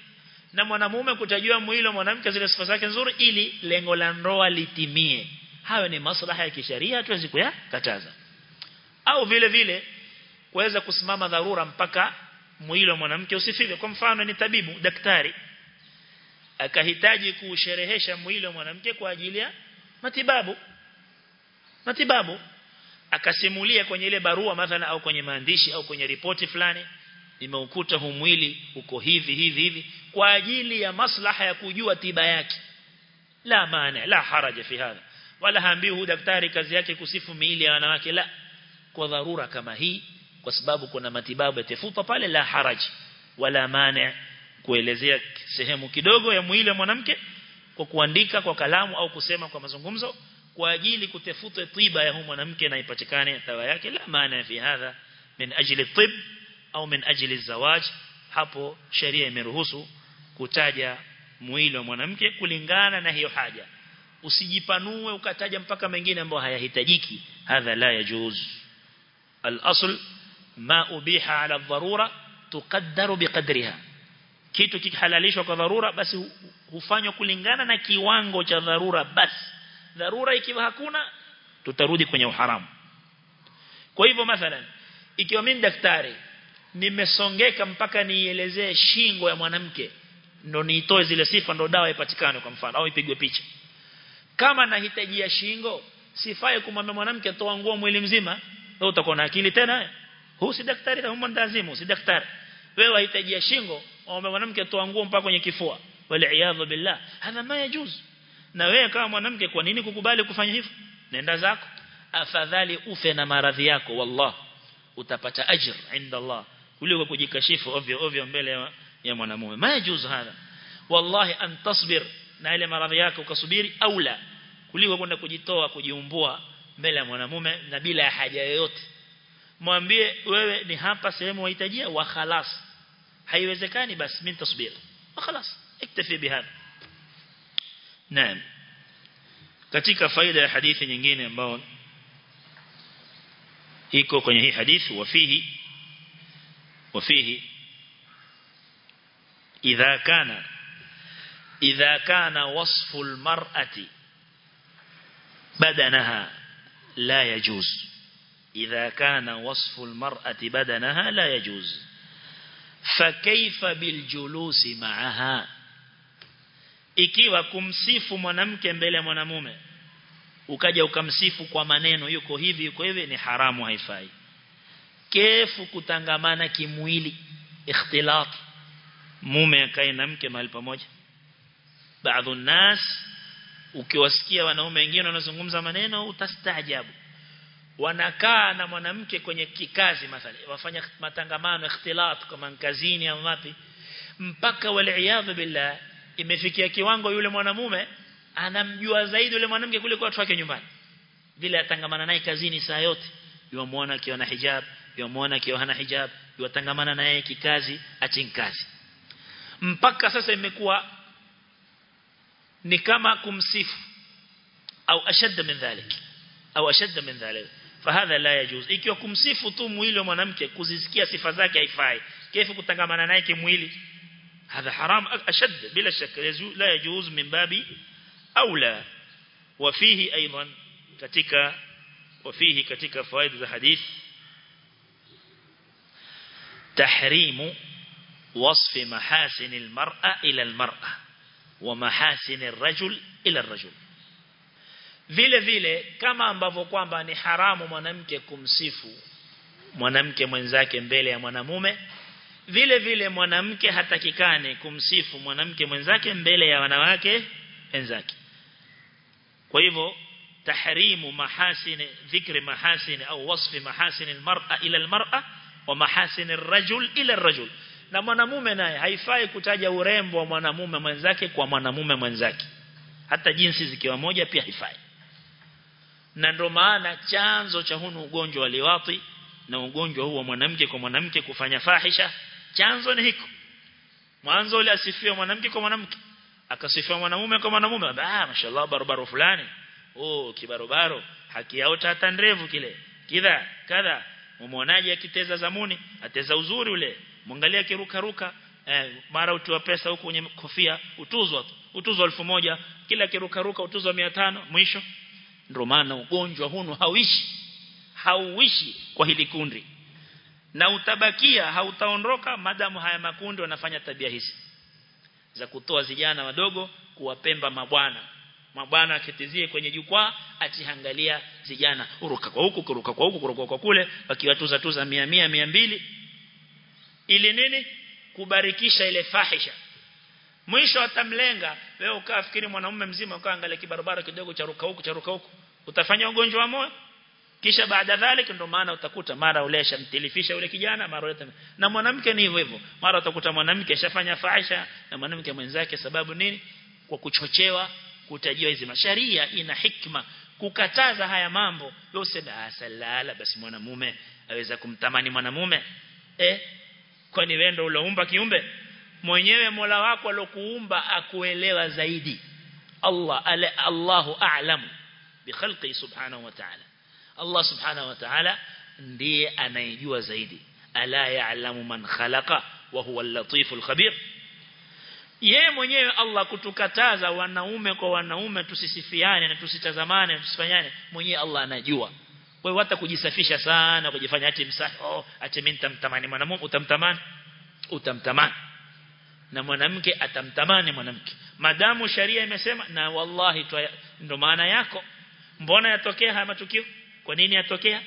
[SPEAKER 1] na mwanamume kutajua mwili wa mwanamke zile sifa zake nzuri ili lengo la ndoa litimie. Hayo ni maslaha ya kisheria tuwezi kuyakataza. Au vile vile kuweza kusimama dharura mpaka mwili wa mwanamke usifike. Kwa mfano ni tabibu daktari akahitaji kusherehesha mwili wa mwanamke kwa ajili ya matibabu. Matibabu. Akasimulia kwenye ile barua mathala au kwenye maandishi au kwenye ripoti fulani nimeukuta huu mwili uko hivi hivi hivi kwa ajili ya maslaha ya kujua tiba yake. La maana la haraja fi hadha. Wala haambii huyu daktari kazi yake kusifu miili ya wanawake. La. Kwa dharura kama hii kwa sababu kuna matibabu yatefuta pale la haraji wala maana kuelezea sehemu kidogo ya mwili wa mwanamke kwa kuandika kwa kalamu au kusema kwa mazungumzo kwa ajili kutefuta tiba ya huyu mwanamke na ipatikane dawa yake. La maana fi hadha min ajli tib au min ajli zawaj. Hapo sheria imeruhusu kutaja mwili wa mwanamke kulingana na hiyo haja. Usijipanue ukataja mpaka mengine ambayo hayahitajiki. Hadha la yajuz. Al-asl ma ubiha ala dharura tuqaddaru biqadriha. Kitu kikihalalishwa kwa dharura basi hufanywa kulingana na kiwango cha dharura. Basi dharura ikiwa hakuna tutarudi kwenye uharamu. Kwa hivyo mathalan ikiwa mimi daktari nimesongeka mpaka nielezee shingo ya mwanamke ndo niitoe zile sifa ndo dawa ipatikane kwa mfano au ipigwe picha. Kama nahitajia shingo sifai kumwambia mwanamke toa nguo mwili mzima wewe utakuwa na akili tena huu si daktari na humo ndazimu si daktari. Wewe wahitajia shingo ombe mwanamke toa nguo mpaka kwenye kifua. Wal billah. Hadha ma yajuz. Na wewe kama mwanamke kwa nini kukubali kufanya hivyo? Nenda zako. Afadhali ufe na maradhi yako wallah. Utapata ajr inda Allah kuliko kujikashifu ovyo ovyo mbele ya, ya mwanamume. Ma yajuz hadha? Wallahi an tasbir na ile maradhi yako ukasubiri au la? Kuliko kwenda kujitoa kujiumbua mbele ya mwanamume na bila ya haja yoyote. Mwambie wewe ni hapa sehemu wahitajia wa khalas. Haiwezekani basi mimi nitasubiri wa khalas. Iktafi bihadha naam. Katika faida ya hadithi nyingine ambao iko kwenye hii hadithi wafihi wafihi idha kana. Idha كان wasfu almar'ati. Badanaha la يجوز idha كان وصف almar'ati بدنها لا يجوز fakaifa biljulusi ma'aha. Ikiwa kumsifu mwanamke mbele ya mwanamume ukaja ukamsifu kwa maneno yuko hivi yuko hivi ni haramu haifai. Kefu kutangamana kimwili ikhtilati mume akae na mke mahali pamoja. Baadhi nas ukiwasikia wanaume wengine wanazungumza maneno utastaajabu. Wanakaa na mwanamke kwenye kikazi mathalan wafanya matangamano ikhtilat kama kazini au wapi mpaka waliaadha billah imefikia kiwango yule mwanamume anamjua zaidi yule mwanamke kuliko watu wake nyumbani. Vile atangamana naye kazini saa yote yuamuona akiwa na hijab yuamuona akiwa hana hijab yuatangamana naye kikazi achinkazi mpaka sasa imekuwa ni kama kumsifu au ashadda min dhalik au ashadda min dhalik. Fahadha la yajuz. Ikiwa kumsifu tu mwili wa mwanamke kuzisikia sifa zake haifai. Kaifu kutangamana naye kimwili. Hadha haram ashad bila shaka. La yajuz min babi aula wafihi aidan katika wafihi katika faida za hadith. Tahrimu وصف محاسن المرأة إلى المرأة ومحاسن الرجل إلى الرجل vile vile kama ambavyo kwamba ni haramu mwanamke kumsifu mwanamke mwenzake mbele ya mwanamume vile vile mwanamke hatakikane kumsifu mwanamke mwenzake mbele ya wanawake wenzake kwa hivyo tahrimu mahasin dhikri mahasin au wasfi mahasin almar'a ila almar'a wa mahasin arrajul ila arrajul na mwanamume naye haifai kutaja urembo wa mwanamume mwenzake kwa mwanamume mwenzake. Hata jinsi zikiwa moja pia haifai. Na ndio maana chanzo cha hunu ugonjwa wa liwati na ugonjwa huu wa mwanamke kwa mwanamke kufanya fahisha chanzo ni hiko. Mwanzo ile asifiwa mwanamke kwa mwanamke akasifiwa mwanamume kwa mwanamume ah mashallah barabara fulani. Oh kibarobaro yao hata ndevu kile. Kidha kadha umeonaje akiteza zamuni ateza uzuri ule mwangalia kiruka ruka eh, mara utiwa pesa huko kwenye kofia utuzwa utuzwa 1000 kila kiruka ruka utuzwa 500 mwisho. Ndio maana ugonjwa huno hauishi. Hauishi kwa hili kundi. Na utabakia hautaondoka madamu haya makundi wanafanya tabia hizi. Za kutoa vijana wadogo kuwapemba mabwana. Mabwana akitizie kwenye jukwaa atihangalia vijana. Uruka kwa huku kuruka kwa huku kuruka kwa kule wakiwatuza tuza 100 100 200 ili nini? Kubarikisha ile fahisha. Mwisho atamlenga. Wewe ukafikiri mwanamume mzima ukaangalia kibarabara kidogo cha ruka huku cha ruka huku. Utafanya ugonjwa wa moyo? Kisha baada dhalik ndo maana utakuta mara ulesha mtilifisha ule kijana mara ule na mwanamke ni hivyo hivyo. Mara utakuta mwanamke ashafanya fahisha na mwanamke mwenzake sababu nini? Kwa kuchochewa kutajiwa hizi masharia ina hikma. Kukataza haya mambo wewe useme ah salala basi mwanamume aweza kumtamani mwanamume. Eh kwani wewe ndio uloumba kiumbe? Mwenyewe Mola wako alokuumba akuelewa zaidi. Allah ala Allahu a'lamu bi khalqi subhanahu wa ta'ala. Allah subhanahu wa ta'ala ndiye anayejua zaidi. Ala ya'lamu man khalaqa wa huwa al-latiful khabir. Yeye mwenyewe Allah kutukataza wanaume kwa wanaume tusisifiane na tusitazamane tusifanyane. Mwenyewe Allah anajua kwa hiyo hata kujisafisha sana kujifanya ati msafi oh ati mimi nitamtamani mwanamume utamtamani? Utamtamani. Na mwanamke atamtamani mwanamke. Madamu sharia imesema na wallahi ndo maana yako. Mbona yatokea haya matukio? Kwa nini yatokea?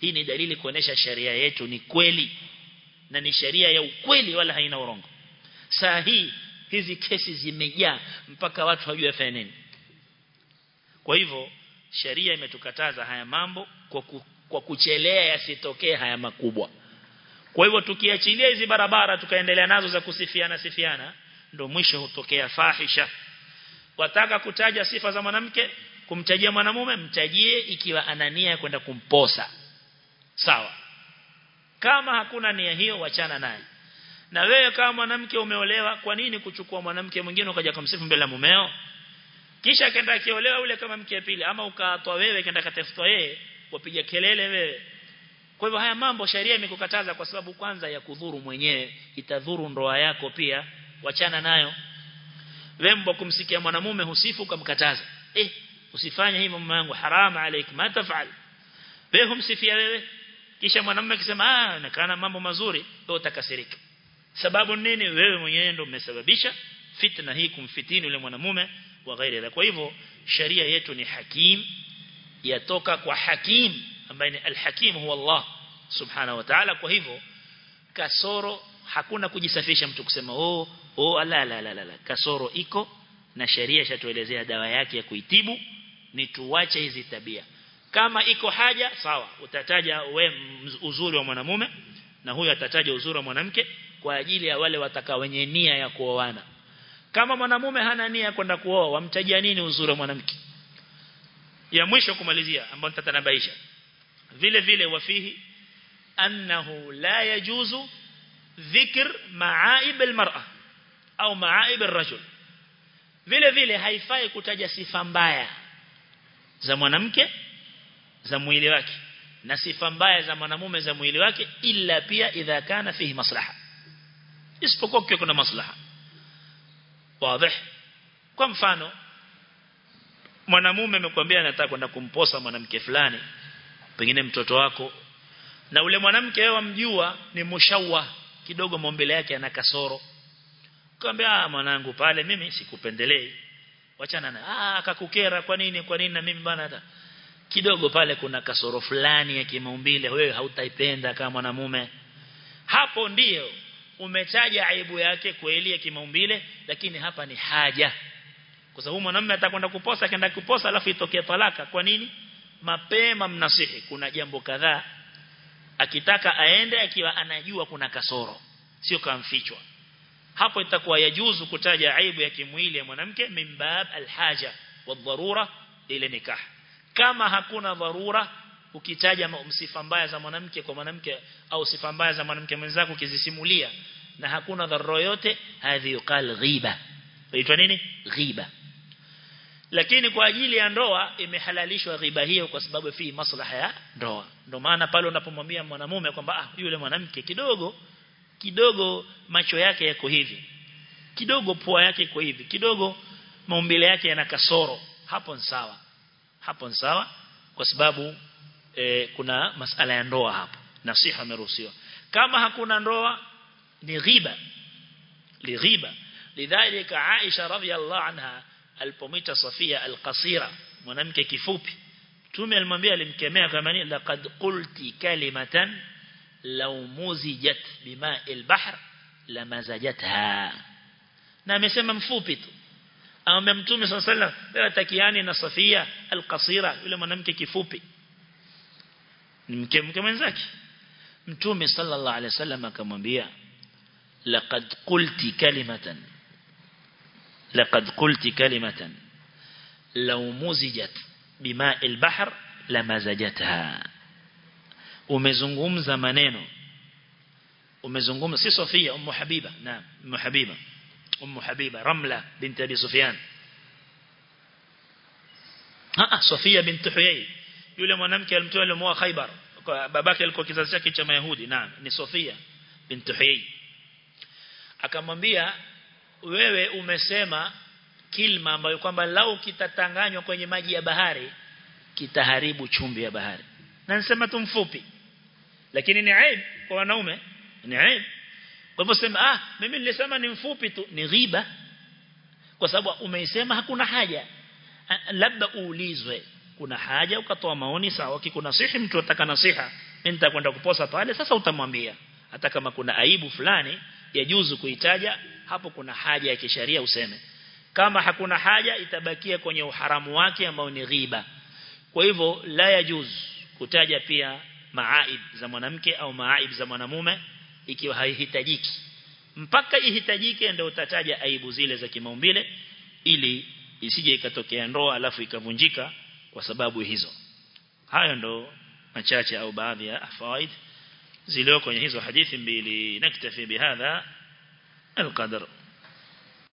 [SPEAKER 1] Hii ni dalili kuonesha sharia yetu ni kweli. Na ni sharia ya ukweli wala haina urongo. Saa hii hizi kesi zimejaa mpaka watu hawajui afanye nini. Kwa hivyo sharia imetukataza haya mambo kwa, ku, kwa kuchelea yasitokee haya makubwa. Kwa hivyo tukiachilia hizi barabara tukaendelea nazo za kusifiana sifiana ndio mwisho hutokea fahisha. Wataka kutaja sifa za mwanamke kumtajia mwanamume mtajie ikiwa ana nia kwenda kumposa. Sawa. Kama hakuna nia hiyo wachana naye. Na wewe kama mwanamke umeolewa kwa nini kuchukua mwanamke mwingine ukaja kumsifu mbele ya mumeo? Kisha kenda akiolewa ule kama mke pili ama ukaatwa wewe kenda katafutwa yeye wapiga kelele wewe. Kwa hivyo haya mambo sharia imekukataza kwa sababu kwanza ya kudhuru mwenyewe itadhuru ndoa yako pia wachana nayo. Wembo kumsikia mwanamume husifu kumkataza eh usifanye hivyo mume wangu haram alaik ma tafal wewe humsifia wewe. Kisha mwanamume akisema ah nakana mambo mazuri wewe utakasirika. Sababu nini? Wewe mwenyewe ndio umesababisha fitna hii kumfitini yule mwanamume wa ghairi kwa hivyo sharia yetu ni hakim yatoka kwa hakim ambaye ni alhakim huwa Allah subhanahu wa ta'ala. Kwa hivyo kasoro hakuna kujisafisha mtu kusema oh oh la la la la kasoro iko na sheria shatuelezea dawa yake ya kuitibu ni tuwache hizi tabia. Kama iko haja sawa utataja we uzuri wa mwanamume na huyo atataja uzuri wa mwanamke kwa ajili ya wale wataka wenye nia ya kuoana. Kama mwanamume hana nia kwenda kuoa wamtajia nini uzuri wa mwanamke ya mwisho kumalizia ambayo nitatanabaisha vile vile wafihi annahu la yajuzu dhikr ma'aib almar'a au ma'aib arrajul vile vile haifai kutaja sifa mbaya za mwanamke za mwili wake na sifa mbaya za mwanamume za mwili wake illa pia idha kana fihi maslaha isipokuwa kuna maslaha wazi kwa mfano mwanamume amekwambia anataka kwenda kumposa mwanamke fulani pengine mtoto wako na ule mwanamke wewe mjua ni mushawa kidogo mombele yake ana kasoro Kaambia ah mwanangu pale mimi sikupendelei. Wachana na ah akakukera kwa nini kwa nini na mimi bana hata kidogo pale kuna kasoro fulani ya kimaumbile wewe hautaipenda kama mwanamume. Hapo ndiyo umetaja aibu yake kweli ya kimaumbile lakini hapa ni haja. Kwa sababu mwanamume atakwenda kuposa akaenda kuposa alafu itokee talaka. Kwa nini? Mapema mnasihi. Kuna jambo kadhaa. Akitaka aende akiwa anajua kuna kasoro. Sio kamfichwa. Hapo itakuwa yajuzu kutaja aibu ya kimwili ya mwanamke. Mimbab alhaja wadharura ile nikah. Kama hakuna dharura ukitaja sifa mbaya za mwanamke kwa mwanamke au sifa mbaya za mwanamke mwenzako ukizisimulia na hakuna dharura yote hadhi yuqal ghiba. Inaitwa nini? Ghiba lakini kwa ajili ya ndoa imehalalishwa riba hiyo kwa sababu fi maslaha ya ndoa. Ndio maana pale unapomwambia mwanamume kwamba ah yule mwanamke kidogo kidogo macho yake yako hivi kidogo pua yake iko hivi kidogo maumbile yake yana kasoro hapo ni sawa. Hapo ni sawa kwa sababu e, kuna masala ya ndoa hapo. Nasiha imeruhusiwa kama hakuna ndoa ni ghiba. Li ghiba. Lidhalika Aisha radhiallahu anha alipomita Safia alqasira mwanamke kifupi tume alimwambia alimkemea kama ni laqad qulti kalimatan law muzijat bima'i al-bahr lamazajatha na amesema mfupi tu amwambia mtume sallallahu alayhi wasallam takiani na Safia al-qasira yule mwanamke kifupi ni mke mke mtume sallallahu alayhi wasallam akamwambia laqad qulti kalimatan لقد قلت كلمة لو مزجت بماء البحر لمزجتها. ومزنغمز منينو ومزنغمز سي صفية أم حبيبة نعم أم حبيبة أم حبيبة رملة بنت أبي صفيان ها صفية بنت حيي يولي منامك المتولي موا خيبر باباك الكوكيزاسيكي كما يهودي نعم ني صفية بنت حيي أكا مبيا wewe umesema kilma ambayo kwamba lau kitatanganywa kwenye maji ya bahari kitaharibu chumvi ya bahari. Na nisema tu mfupi lakini ni aib kwa wanaume ni aib. Kwa hivyo sema ah mimi nilisema ni mfupi tu ni ghiba. Kwa sababu umeisema hakuna haja. Labda uulizwe kuna haja ukatoa maoni sawa? Kikunasihi mtu ataka nasiha mimi nitakwenda kuposa pale. Sasa utamwambia hata kama kuna aibu fulani yajuzu kuitaja hapo kuna haja ya kisheria useme. Kama hakuna haja itabakia kwenye uharamu wake ambao ni ghiba. Kwa hivyo la yajuz kutaja pia maaib za mwanamke au maaib za mwanamume ikiwa haihitajiki. Mpaka ihitajike ndio utataja aibu zile za kimaumbile ili isije ikatokea ndoa alafu ikavunjika kwa sababu hizo. Hayo ndo machache au baadhi ya fawaid zilio kwenye hizo hadithi mbili. Naktafi bihadha القدر